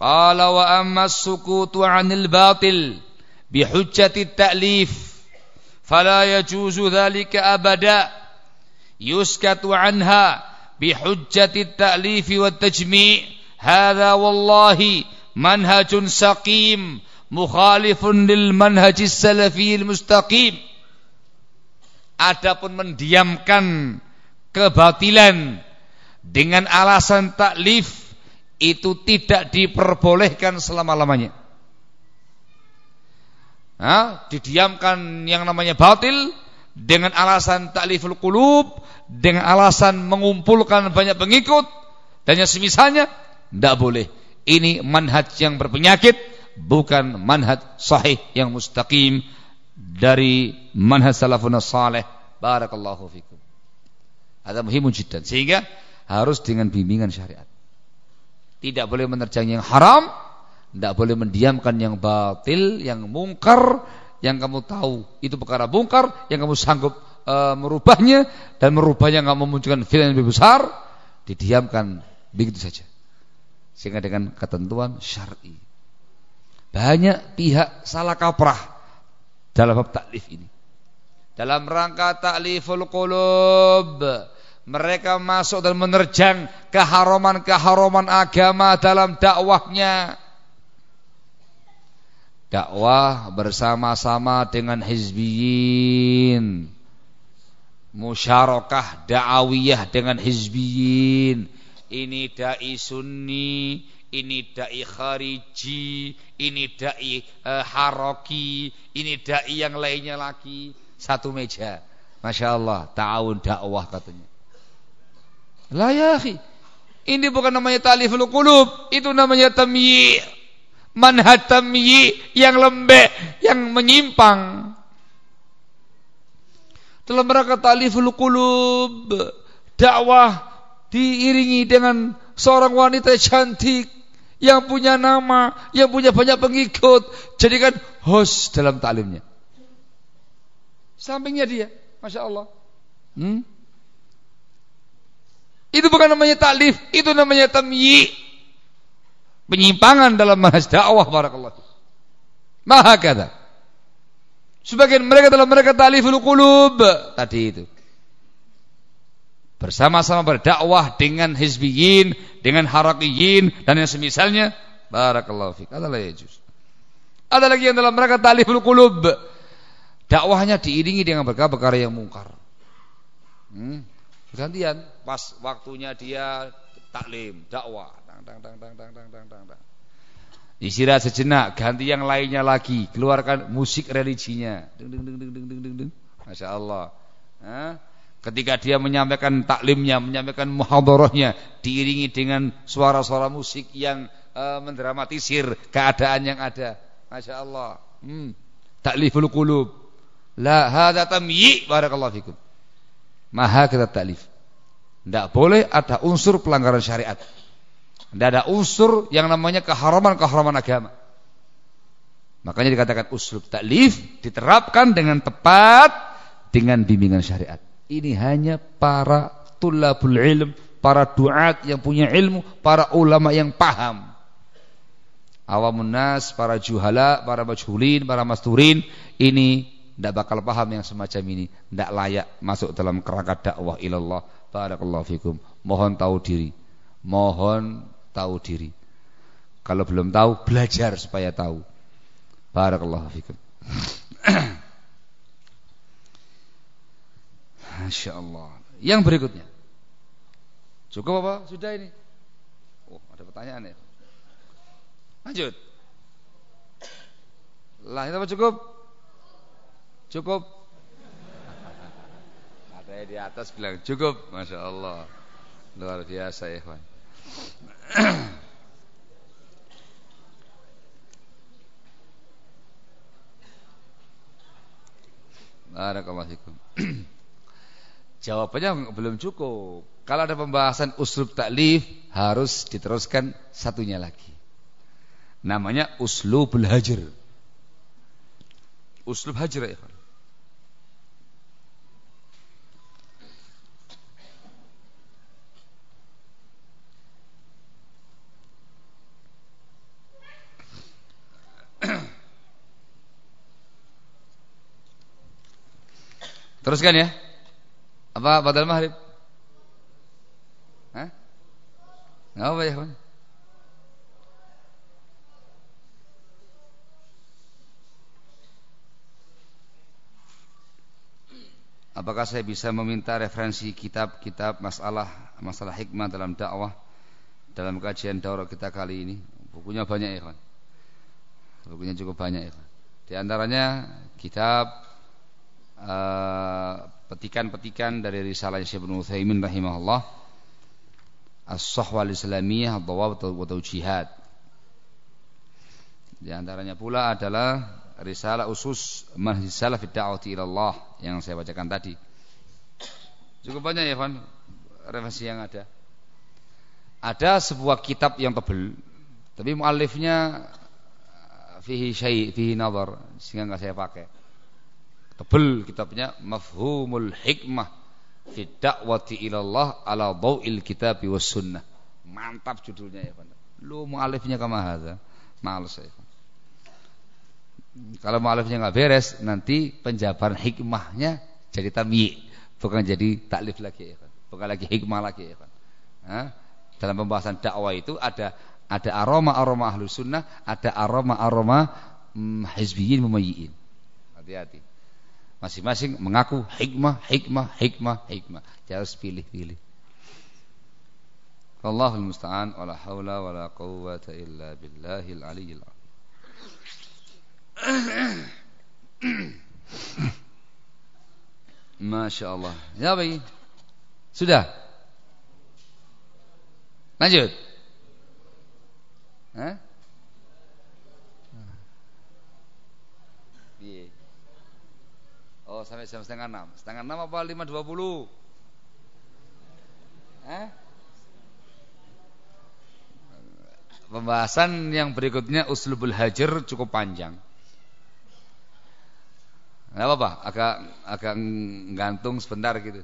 Qala wa amma sukutu 'anil batil bihujjati ta'lif fala yajuzu dhalika abada yuskatu anha bihujjati at-ta'lifi wat tajmi' hadha wallahi manhajun saqim mukhalifun lil manhajis salafiyil mustaqim adapun mendiamkan kebatilan dengan alasan taklif itu tidak diperbolehkan selama-lamanya ha? didiamkan yang namanya batil dengan alasan takliful qulub, dengan alasan mengumpulkan banyak pengikut dan yang semisalnya tidak boleh. Ini manhaj yang berpenyakit, bukan manhaj sahih yang mustaqim dari manhaj salafun salih. Barakallahu fikum. Ada muhimun jiddan. Sehingga harus dengan bimbingan syariat. Tidak boleh menerjang yang haram, tidak boleh mendiamkan yang batil, yang mungkar, yang kamu tahu itu perkara mungkar, yang kamu sanggup e, merubahnya dan merubahnya nggak memunculkan fil yang lebih besar, didiamkan begitu saja. Sehingga dengan ketentuan syar'i. Banyak pihak salah kaprah dalam bab taklif ini. Dalam rangka takliful qulub, mereka masuk dan menerjang keharaman-keharaman agama dalam dakwahnya dakwah bersama-sama dengan hizbiyin. Musyarakah da'awiyah dengan hizbiyin. Ini dai sunni ini dai khariji ini dai uh, haroki ini dai yang lainnya lagi. Satu meja. Masya Allah ta'awun dakwah katanya. Lah ya ini bukan namanya taliful qulub itu namanya tamyi' manhaj tamyi yang lembek, yang menyimpang. dalam rangka ta'liful qulub. Dakwah diiringi dengan seorang wanita cantik yang punya nama, yang punya banyak pengikut, jadikan host dalam taklimnya. Sampingnya dia, masya Allah. Hmm? Itu bukan namanya taklif, itu namanya tamyi. Penyimpangan dalam bahas dakwah barakallah. Maha kata. Sebagian mereka dalam mereka taliful qulub tadi itu bersama-sama berdakwah dengan hizbiyin, dengan harakiyin dan yang semisalnya. Barakallahu fiik. Ada lagi juz. Ada lagi yang dalam mereka taliful qulub. Dakwahnya diiringi dengan perkara-perkara yang mungkar. Hmm. Gantian pas waktunya dia taklim, dakwah. Dang dang dang dang dang dang dang dang. Istirahat sejenak, ganti yang lainnya lagi, keluarkan musik religinya. Deng deng deng deng deng deng deng. Masya Allah. Ketika dia menyampaikan taklimnya, menyampaikan muhadharahnya diiringi dengan suara-suara musik yang uh, mendramatisir keadaan yang ada. Masya Allah. Hmm. Takliful qulub. La hadza tamyi barakallahu fikum. Maha kita taklif. Tidak boleh ada unsur pelanggaran syariat. Tidak ada unsur yang namanya keharaman-keharaman agama. Makanya dikatakan uslub taklif diterapkan dengan tepat dengan bimbingan syariat. Ini hanya para tulabul ilm, para duat yang punya ilmu, para ulama yang paham. Awamun nas, para juhala, para majhulin, para masturin, ini tidak bakal paham yang semacam ini. Tidak layak masuk dalam kerangka dakwah ilallah. Barakallahu fikum. Mohon tahu diri. Mohon tahu diri. Kalau belum tahu, belajar supaya tahu. Barakallahu fikum. (clears throat) Masya Allah. Yang berikutnya. Cukup apa? Sudah ini. Oh, ada pertanyaan ya. Lanjut. Lah, itu apa cukup? Cukup. (laughs) Ada di atas bilang cukup. Masya Allah. Luar biasa Ikhwan. (clears throat) (clears throat) Jawabannya belum cukup. Kalau ada pembahasan uslub taklif harus diteruskan satunya lagi. Namanya uslubul hajar. Uslub hajar ya. Teruskan ya. Apa badal maghrib? Hah? Apa ya? Apakah saya bisa meminta referensi kitab-kitab masalah masalah hikmah dalam dakwah dalam kajian daurah kita kali ini? Bukunya banyak ya. Bukunya cukup banyak ya. Di antaranya kitab uh, petikan-petikan dari risalah Syekh Ibnu Utsaimin rahimahullah As-Sahwah Islamiyah Ad-Dawab wa Tawjihat. Di antaranya pula adalah risalah usus manhaj salaf da'wati ila Allah yang saya bacakan tadi. Cukup banyak ya, Van, referensi yang ada. Ada sebuah kitab yang tebal, tapi muallifnya fihi syai' fihi nazar, sehingga enggak saya pakai tebel kitabnya Mafhumul Hikmah fi Da'wati ilallah ala Dawil Kitab was Sunnah. Mantap judulnya ya, Pak. Lu mualifnya kama hadza? Males saya. Kalau mualifnya enggak beres, nanti penjabaran hikmahnya jadi tamyi, bukan jadi taklif lagi ya, Pak. Bukan lagi hikmah lagi ya, Pak. Dalam pembahasan dakwah itu ada ada aroma-aroma ahlu sunnah, ada aroma-aroma hmm, hizbiyin mumayyiin. Hati-hati. Masing-masing mengaku hikmah, hikmah, hikmah, hikmah. Dia harus pilih-pilih. Allahul musta'an wala haula wala quwwata illa billahil aliyyil Masya Allah Ya baik Sudah? Lanjut. Hah? Oh Oh, sampai jam setengah enam. Setengah enam apa lima dua puluh? Pembahasan yang berikutnya uslubul hajar cukup panjang. Enggak apa-apa, agak agak gantung sebentar gitu.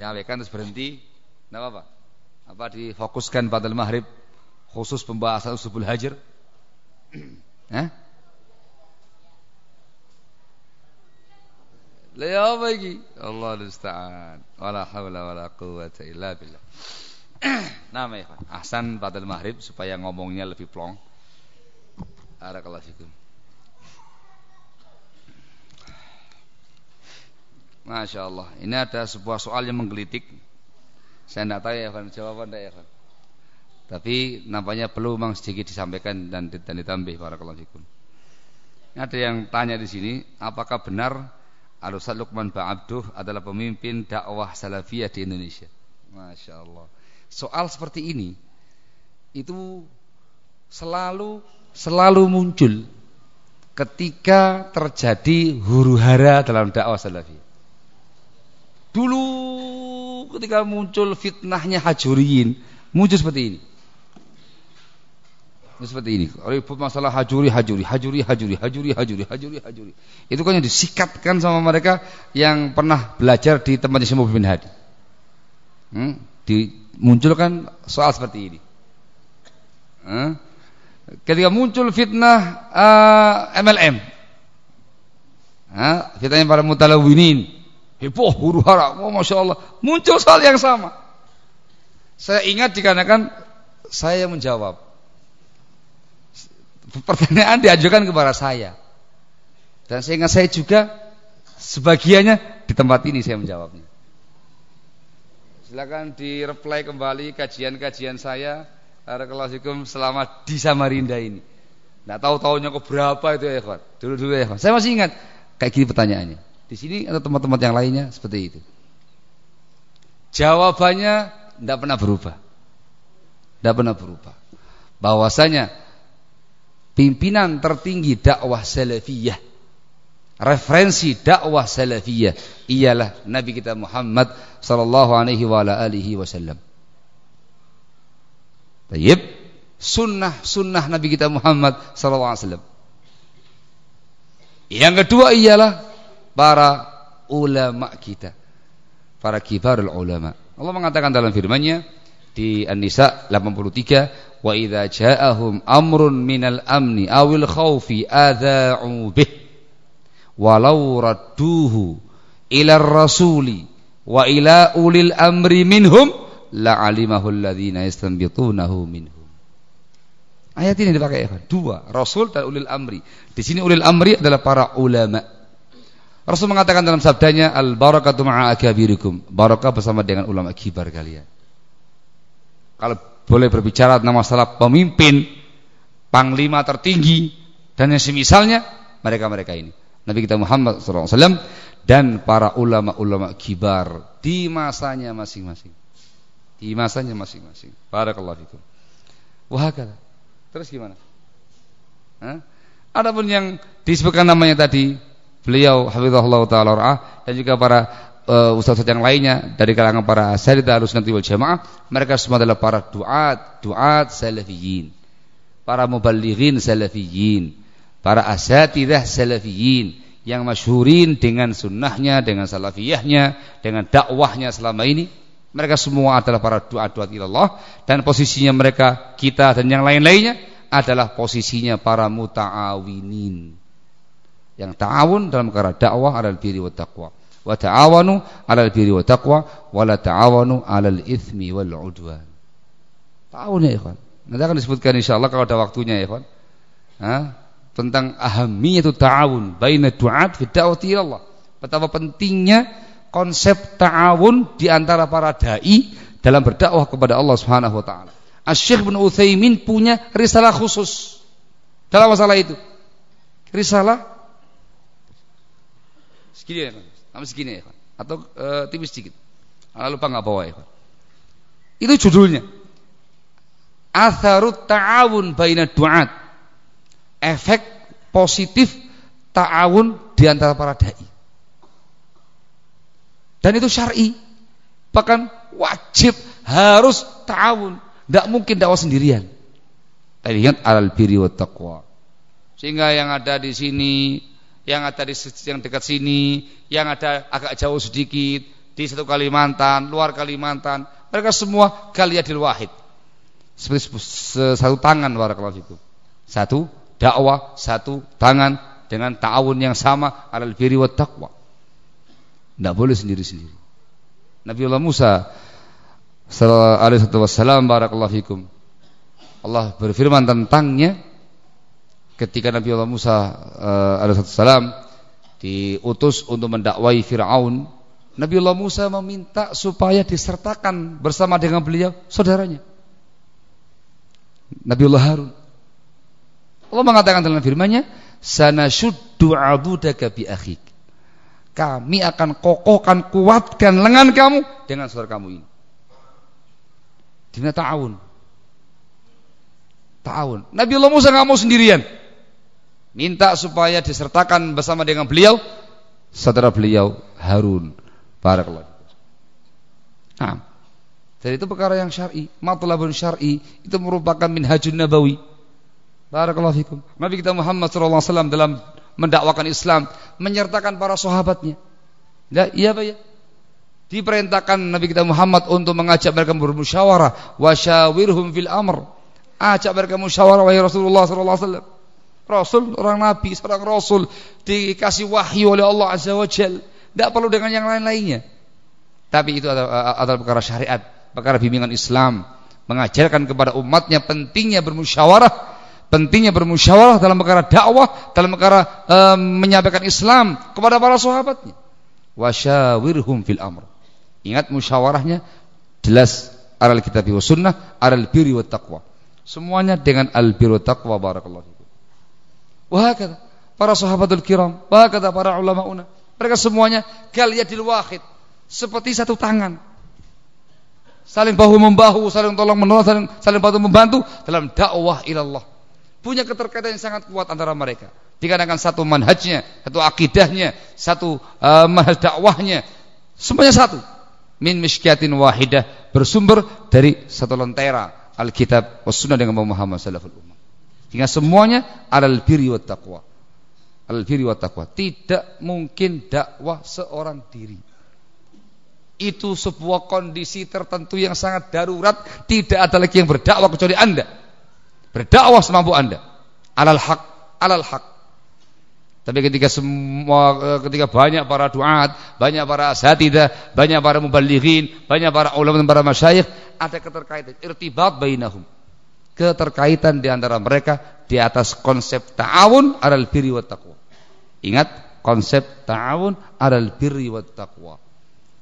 Nyampaikan terus berhenti. Enggak apa-apa. Apa difokuskan pada maghrib khusus pembahasan uslubul hajar? (clears throat) Eh? Lah iki? Allah musta'an. Wala haula wala quwata illa billah. Nama ya, Ahsan pada maghrib supaya ngomongnya lebih plong. Barakallahu fikum. Masya Allah. Ini ada sebuah soal yang menggelitik. Saya tidak tahu ya, Evan. Jawaban tidak ya. Tapi nampaknya perlu memang sedikit disampaikan dan, dan ditambah. Barakallahu. Ada yang tanya di sini, apakah benar Al-Ustaz Luqman Ba'abduh adalah pemimpin dakwah salafiyah di Indonesia. Masya Allah. Soal seperti ini itu selalu selalu muncul ketika terjadi huru hara dalam dakwah salafiyah. Dulu ketika muncul fitnahnya hajuriyin, muncul seperti ini seperti ini. Ribut masalah hajuri, hajuri, hajuri, hajuri, hajuri, hajuri, hajuri, hajuri. Itu kan yang disikatkan sama mereka yang pernah belajar di tempatnya Syekh bin Hadi. Hmm? Dimunculkan soal seperti ini. Hmm? Ketika muncul fitnah uh, eh, MLM, ha? fitnahnya para mutalawinin, heboh, huru hara, oh masya Allah, muncul soal yang sama. Saya ingat dikarenakan saya menjawab pertanyaan diajukan kepada saya. Dan saya ingat saya juga sebagiannya di tempat ini saya menjawabnya. Silakan di reply kembali kajian-kajian saya Barakallahu selama di Samarinda ini. Tidak tahu tahunnya ke berapa itu ya, Ikhwan. Dulu-dulu ya, Saya masih ingat kayak gini pertanyaannya. Di sini atau tempat-tempat yang lainnya seperti itu. Jawabannya tidak pernah berubah. Tidak pernah berubah. Bahwasanya pimpinan tertinggi dakwah salafiyah referensi dakwah salafiyah ialah Nabi kita Muhammad sallallahu alaihi wa ala alihi wasallam. Baik, sunnah sunnah Nabi kita Muhammad sallallahu alaihi wasallam. Yang kedua ialah para ulama kita. Para kibarul ulama. Allah mengatakan dalam firman-Nya di An-Nisa 83 wa idza ja'ahum amrun minal amni awil khaufi adza'u bih walau radduhu ila rasuli wa ila ulil amri minhum la'alimahu alladhina yastanbitunahu minhum Ayat ini dipakai ya, dua, Rasul dan ulil amri. Di sini ulil amri adalah para ulama. Rasul mengatakan dalam sabdanya al barakatu ma'a akabirikum. Barakah bersama dengan ulama kibar kalian. Kalau boleh berbicara tentang masalah pemimpin, panglima tertinggi dan yang semisalnya mereka-mereka ini. Nabi kita Muhammad SAW dan para ulama-ulama kibar di masanya masing-masing. Di masanya masing-masing. Barakallahu fikum. Wahakala. Terus gimana? Hah? Adapun yang disebutkan namanya tadi, beliau hafizahullah taala dan juga para uh, ustaz-ustaz yang lainnya dari kalangan para asatidzah Ahlussunnah wal Jamaah, mereka semua adalah para duat, duat salafiyin. Para muballighin salafiyin, para asatidzah salafiyin yang masyhurin dengan sunnahnya, dengan salafiyahnya, dengan dakwahnya selama ini. Mereka semua adalah para duat-duat ilallah dan posisinya mereka, kita dan yang lain-lainnya adalah posisinya para muta'awinin. Yang ta'awun dalam perkara dakwah adalah birri wa taqwa wa ta'awanu 'alal birri wa taqwa wa la ta'awanu 'alal itsmi wal 'udwan. Ta'awun ya ikhwan. Nanti akan disebutkan insyaallah kalau ada waktunya ya ikhwan. Ha? Tentang ahamiyatu ta'awun baina du'at fi da'wati Allah. Betapa pentingnya konsep ta'awun di antara para dai dalam berdakwah kepada Allah Subhanahu wa taala. Asy-Syaikh bin Utsaimin punya risalah khusus dalam masalah itu. Risalah segini ya, Nama segini ya, atau e, tipis sedikit. Ah, lupa nggak bawa ya. Itu judulnya. Atharut ta'awun baina du'at. Efek positif ta'awun di antara para dai. Dan itu syar'i. Bahkan wajib harus ta'awun. Tidak mungkin dakwah sendirian. Tapi ingat alal biri wa taqwa. Sehingga yang ada di sini, yang ada di yang dekat sini, yang ada agak jauh sedikit, di satu Kalimantan, luar Kalimantan, mereka semua kaliyadil wahid. Seperti satu tangan barakallahu fikum. Satu dakwah, satu tangan dengan ta'awun yang sama alal biri wa taqwa. Tidak boleh sendiri-sendiri. Nabiullah Musa alaihi wasallam barakallahu fikum. Allah berfirman tentangnya ketika Nabi Allah Musa uh, alaihi wasallam diutus untuk mendakwai Firaun, Nabi Allah Musa meminta supaya disertakan bersama dengan beliau saudaranya. Nabi Allah Harun. Allah mengatakan dalam firman-Nya, "Sanashuddu 'adudaka bi akhik." Kami akan kokohkan, kuatkan lengan kamu dengan saudara kamu ini. Dina ta'awun. Ta'awun. Nabi Allah Musa nggak mau sendirian. Minta supaya disertakan bersama dengan beliau saudara beliau Harun. Barakallahu. Nah, jadi itu perkara yang syar'i, matlabun syar'i itu merupakan minhajun nabawi. Barakallahu fikum. Nabi kita Muhammad wasallam dalam mendakwakan Islam menyertakan para sahabatnya. Ya, iya Pak ya? Diperintahkan Nabi kita Muhammad untuk mengajak mereka bermusyawarah, wasyawirhum fil amr. Ajak mereka musyawarah wahai Rasulullah sallallahu alaihi wasallam. Rasul orang nabi, seorang rasul dikasih wahyu oleh Allah Azza wa Jal. Tidak perlu dengan yang lain-lainnya. Tapi itu adalah, adalah perkara syariat, perkara bimbingan Islam, mengajarkan kepada umatnya pentingnya bermusyawarah, pentingnya bermusyawarah dalam perkara dakwah, dalam perkara e, menyampaikan Islam kepada para sahabatnya. Wasyawirhum fil amr. Ingat musyawarahnya jelas alal kitab wa sunnah, alal birri wa taqwa. Semuanya dengan al birri wa taqwa barakallahu fikum. Wah kata para sahabatul kiram, wah kata para ulama una. Mereka semuanya kaliyadil wahid, seperti satu tangan. Saling bahu membahu, saling tolong menolong, saling, saling bantu membantu dalam dakwah ilallah. Punya keterkaitan yang sangat kuat antara mereka. Dikarenakan satu manhajnya, satu akidahnya, satu uh, manhaj dakwahnya, semuanya satu min miskyatin wahidah bersumber dari satu lentera Alkitab was sunnah dengan Muhammad sallallahu alaihi wasallam. Sehingga semuanya alal birri wat taqwa. Alal birri wat taqwa. Tidak mungkin dakwah seorang diri. Itu sebuah kondisi tertentu yang sangat darurat, tidak ada lagi yang berdakwah kecuali Anda. Berdakwah semampu Anda. Alal haq, alal haq. Tapi ketika semua eh, ketika banyak para duat, banyak para asatidah, banyak para mubalighin, banyak para ulama dan para masyayikh, ada keterkaitan irtibat bainahum. Keterkaitan di antara mereka di atas konsep ta'awun alal birri wat taqwa. Ingat konsep ta'awun alal birri wat taqwa.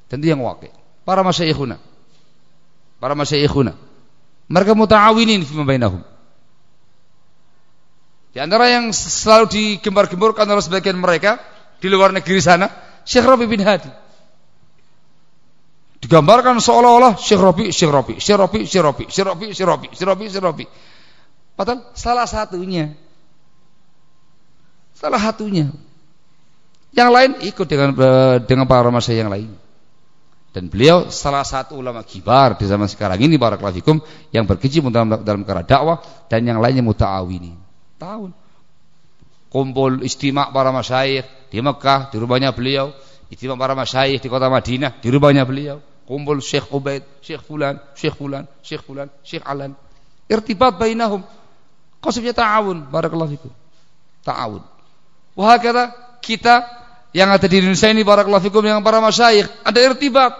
Tentu yang wakil. Para masyayikhuna. Para masyayikhuna. Mereka muta'awinin fi bainahum. Di antara yang selalu digembar-gemborkan oleh sebagian mereka di luar negeri sana, Syekh Rabi bin Hadi. Digambarkan seolah-olah Syekh Rabi, Syekh Rabi, Syekh Rabi, Syekh Rabi, Syekh Rabi, Syekh Rabi, Syekh Rabi, Syekh. Padahal salah satunya. Salah satunya. Yang lain ikut dengan dengan para masa yang lain. Dan beliau salah satu ulama kibar di zaman sekarang ini para fikum yang berkecimpung dalam dalam perkara dakwah dan yang lainnya muta'awini tahun. Kumpul istimak para masyayikh di Mekah, di rumahnya beliau. Istimak para masyayikh di kota Madinah, di rumahnya beliau. Kumpul Syekh Ubaid, Syekh Fulan, Syekh Fulan, Syekh Fulan, Syekh Alan. Irtibat bainahum. Konsepnya ta'awun. Barakallahu fikum. Ta'awun. Wah kata kita yang ada di Indonesia ini barakallahu fikum dengan para masyayikh ada irtibat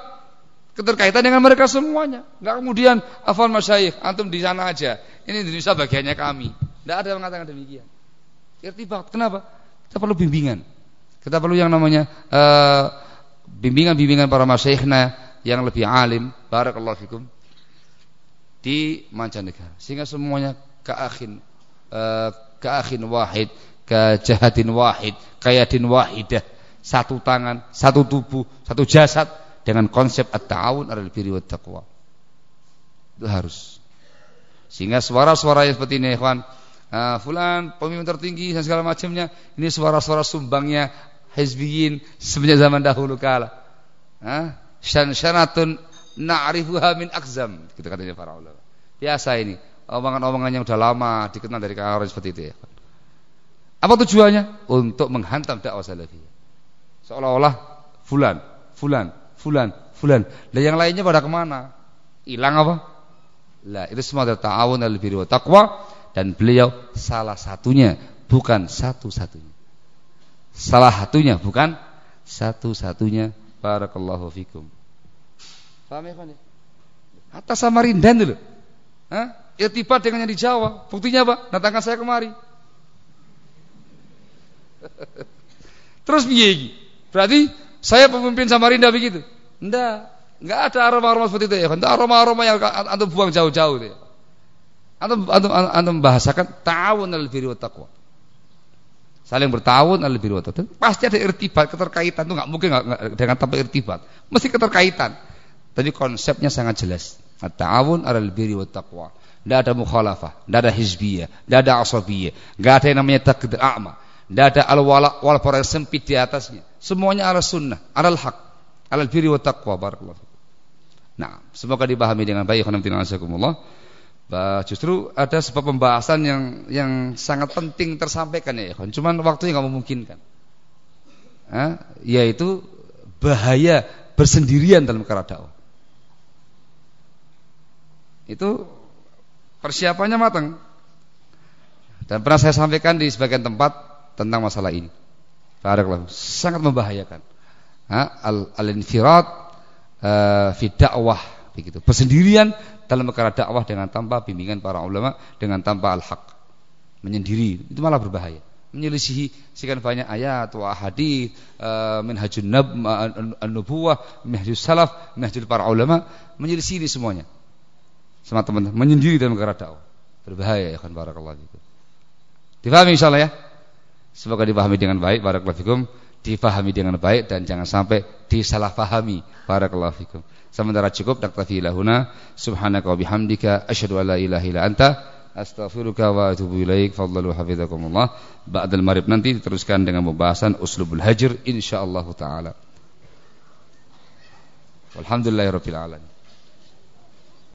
keterkaitan dengan mereka semuanya. Enggak kemudian afan masyayikh, antum di sana aja. Ini Indonesia bagiannya kami. Tidak ada yang mengatakan demikian. Irtibat. Kenapa? Kita perlu bimbingan. Kita perlu yang namanya eh, bimbingan-bimbingan uh, para masyayikhna yang lebih alim. Barakallahu fikum. Di mancanegara. Sehingga semuanya keakhin uh, keakhin wahid, kejahatin wahid, kayadin wahidah. Satu tangan, satu tubuh, satu jasad dengan konsep at-ta'awun adalah birri wa taqwa. Itu harus. Sehingga suara-suara yang seperti ini, ikhwan, uh, fulan pemimpin tertinggi dan segala macamnya ini suara-suara sumbangnya hizbiyin semenjak zaman dahulu kala Ah, syansyanatun na'rifuha min akzam. Gitu katanya para ulama. Biasa ini, omongan-omongan yang udah lama dikenal dari kalangan seperti itu ya. Apa tujuannya? Untuk menghantam dakwah salafiyah. Seolah-olah fulan, fulan, fulan, fulan. Dan yang lainnya pada ke mana? Hilang apa? Lah, itu semua adalah ta'awun al birri wa taqwa dan beliau salah satunya, bukan satu-satunya. Salah satunya, bukan satu-satunya. Barakallahu fikum. Paham ya, Pak? Atas Samarindan dulu. Hah? Irtibat dengan yang di Jawa. Buktinya apa? Datangkan saya kemari. (laughs) Terus piye Berarti saya pemimpin Samarinda begitu? Enggak. Enggak ada aroma-aroma seperti itu ya. Enggak aroma-aroma yang antum buang jauh-jauh itu ya. Antum antum antum membahasakan ta'awun al birri wa taqwa. Saling bertawun al taqwa. Pasti ada irtibat, keterkaitan itu enggak mungkin enggak, dengan tanpa irtibat. Mesti keterkaitan. Tapi konsepnya sangat jelas. At-ta'awun al birri wa taqwa. Enggak ada mukhalafah, enggak ada hizbiyah, enggak ada asabiyah, enggak ada yang namanya takdir a'ma. Tidak ada al-wala wal sempit di atasnya. Semuanya ala sunnah, ala haq, ala birri wa taqwa barakallahu. Nah, semoga dipahami dengan baik Allah. Justru ada sebuah pembahasan yang yang sangat penting tersampaikan ya, cuman waktunya nggak memungkinkan. Ha? yaitu bahaya bersendirian dalam perkara dakwah. Itu persiapannya matang. Dan pernah saya sampaikan di sebagian tempat tentang masalah ini. Barakallahu. Sangat membahayakan. Al-infirad uh, fi dakwah begitu. Persendirian dalam perkara dakwah dengan tanpa bimbingan para ulama, dengan tanpa al-haq. Menyendiri, itu malah berbahaya. Menyelisihi sekian banyak ayat wa hadis, uh, minhajun nab an-nubuwah, minhajus salaf, minhajul para ulama, menyelisihi semuanya. Sama teman-teman, menyendiri dalam perkara dakwah. Berbahaya ya kan barakallahu fikum. Difahami insyaallah ya? Semoga dipahami dengan baik barakallahu fikum, dipahami dengan baik dan jangan sampai disalahpahami barakallahu fikum. Sementara cukup naktafi lahuna subhanaka wa bihamdika asyhadu an la ilaha anta astaghfiruka wa atubu ilaik. Fadlalu hafizakumullah. Ba'dal maghrib nanti diteruskan dengan pembahasan uslubul hajr insyaallah taala. Walhamdulillahirabbil.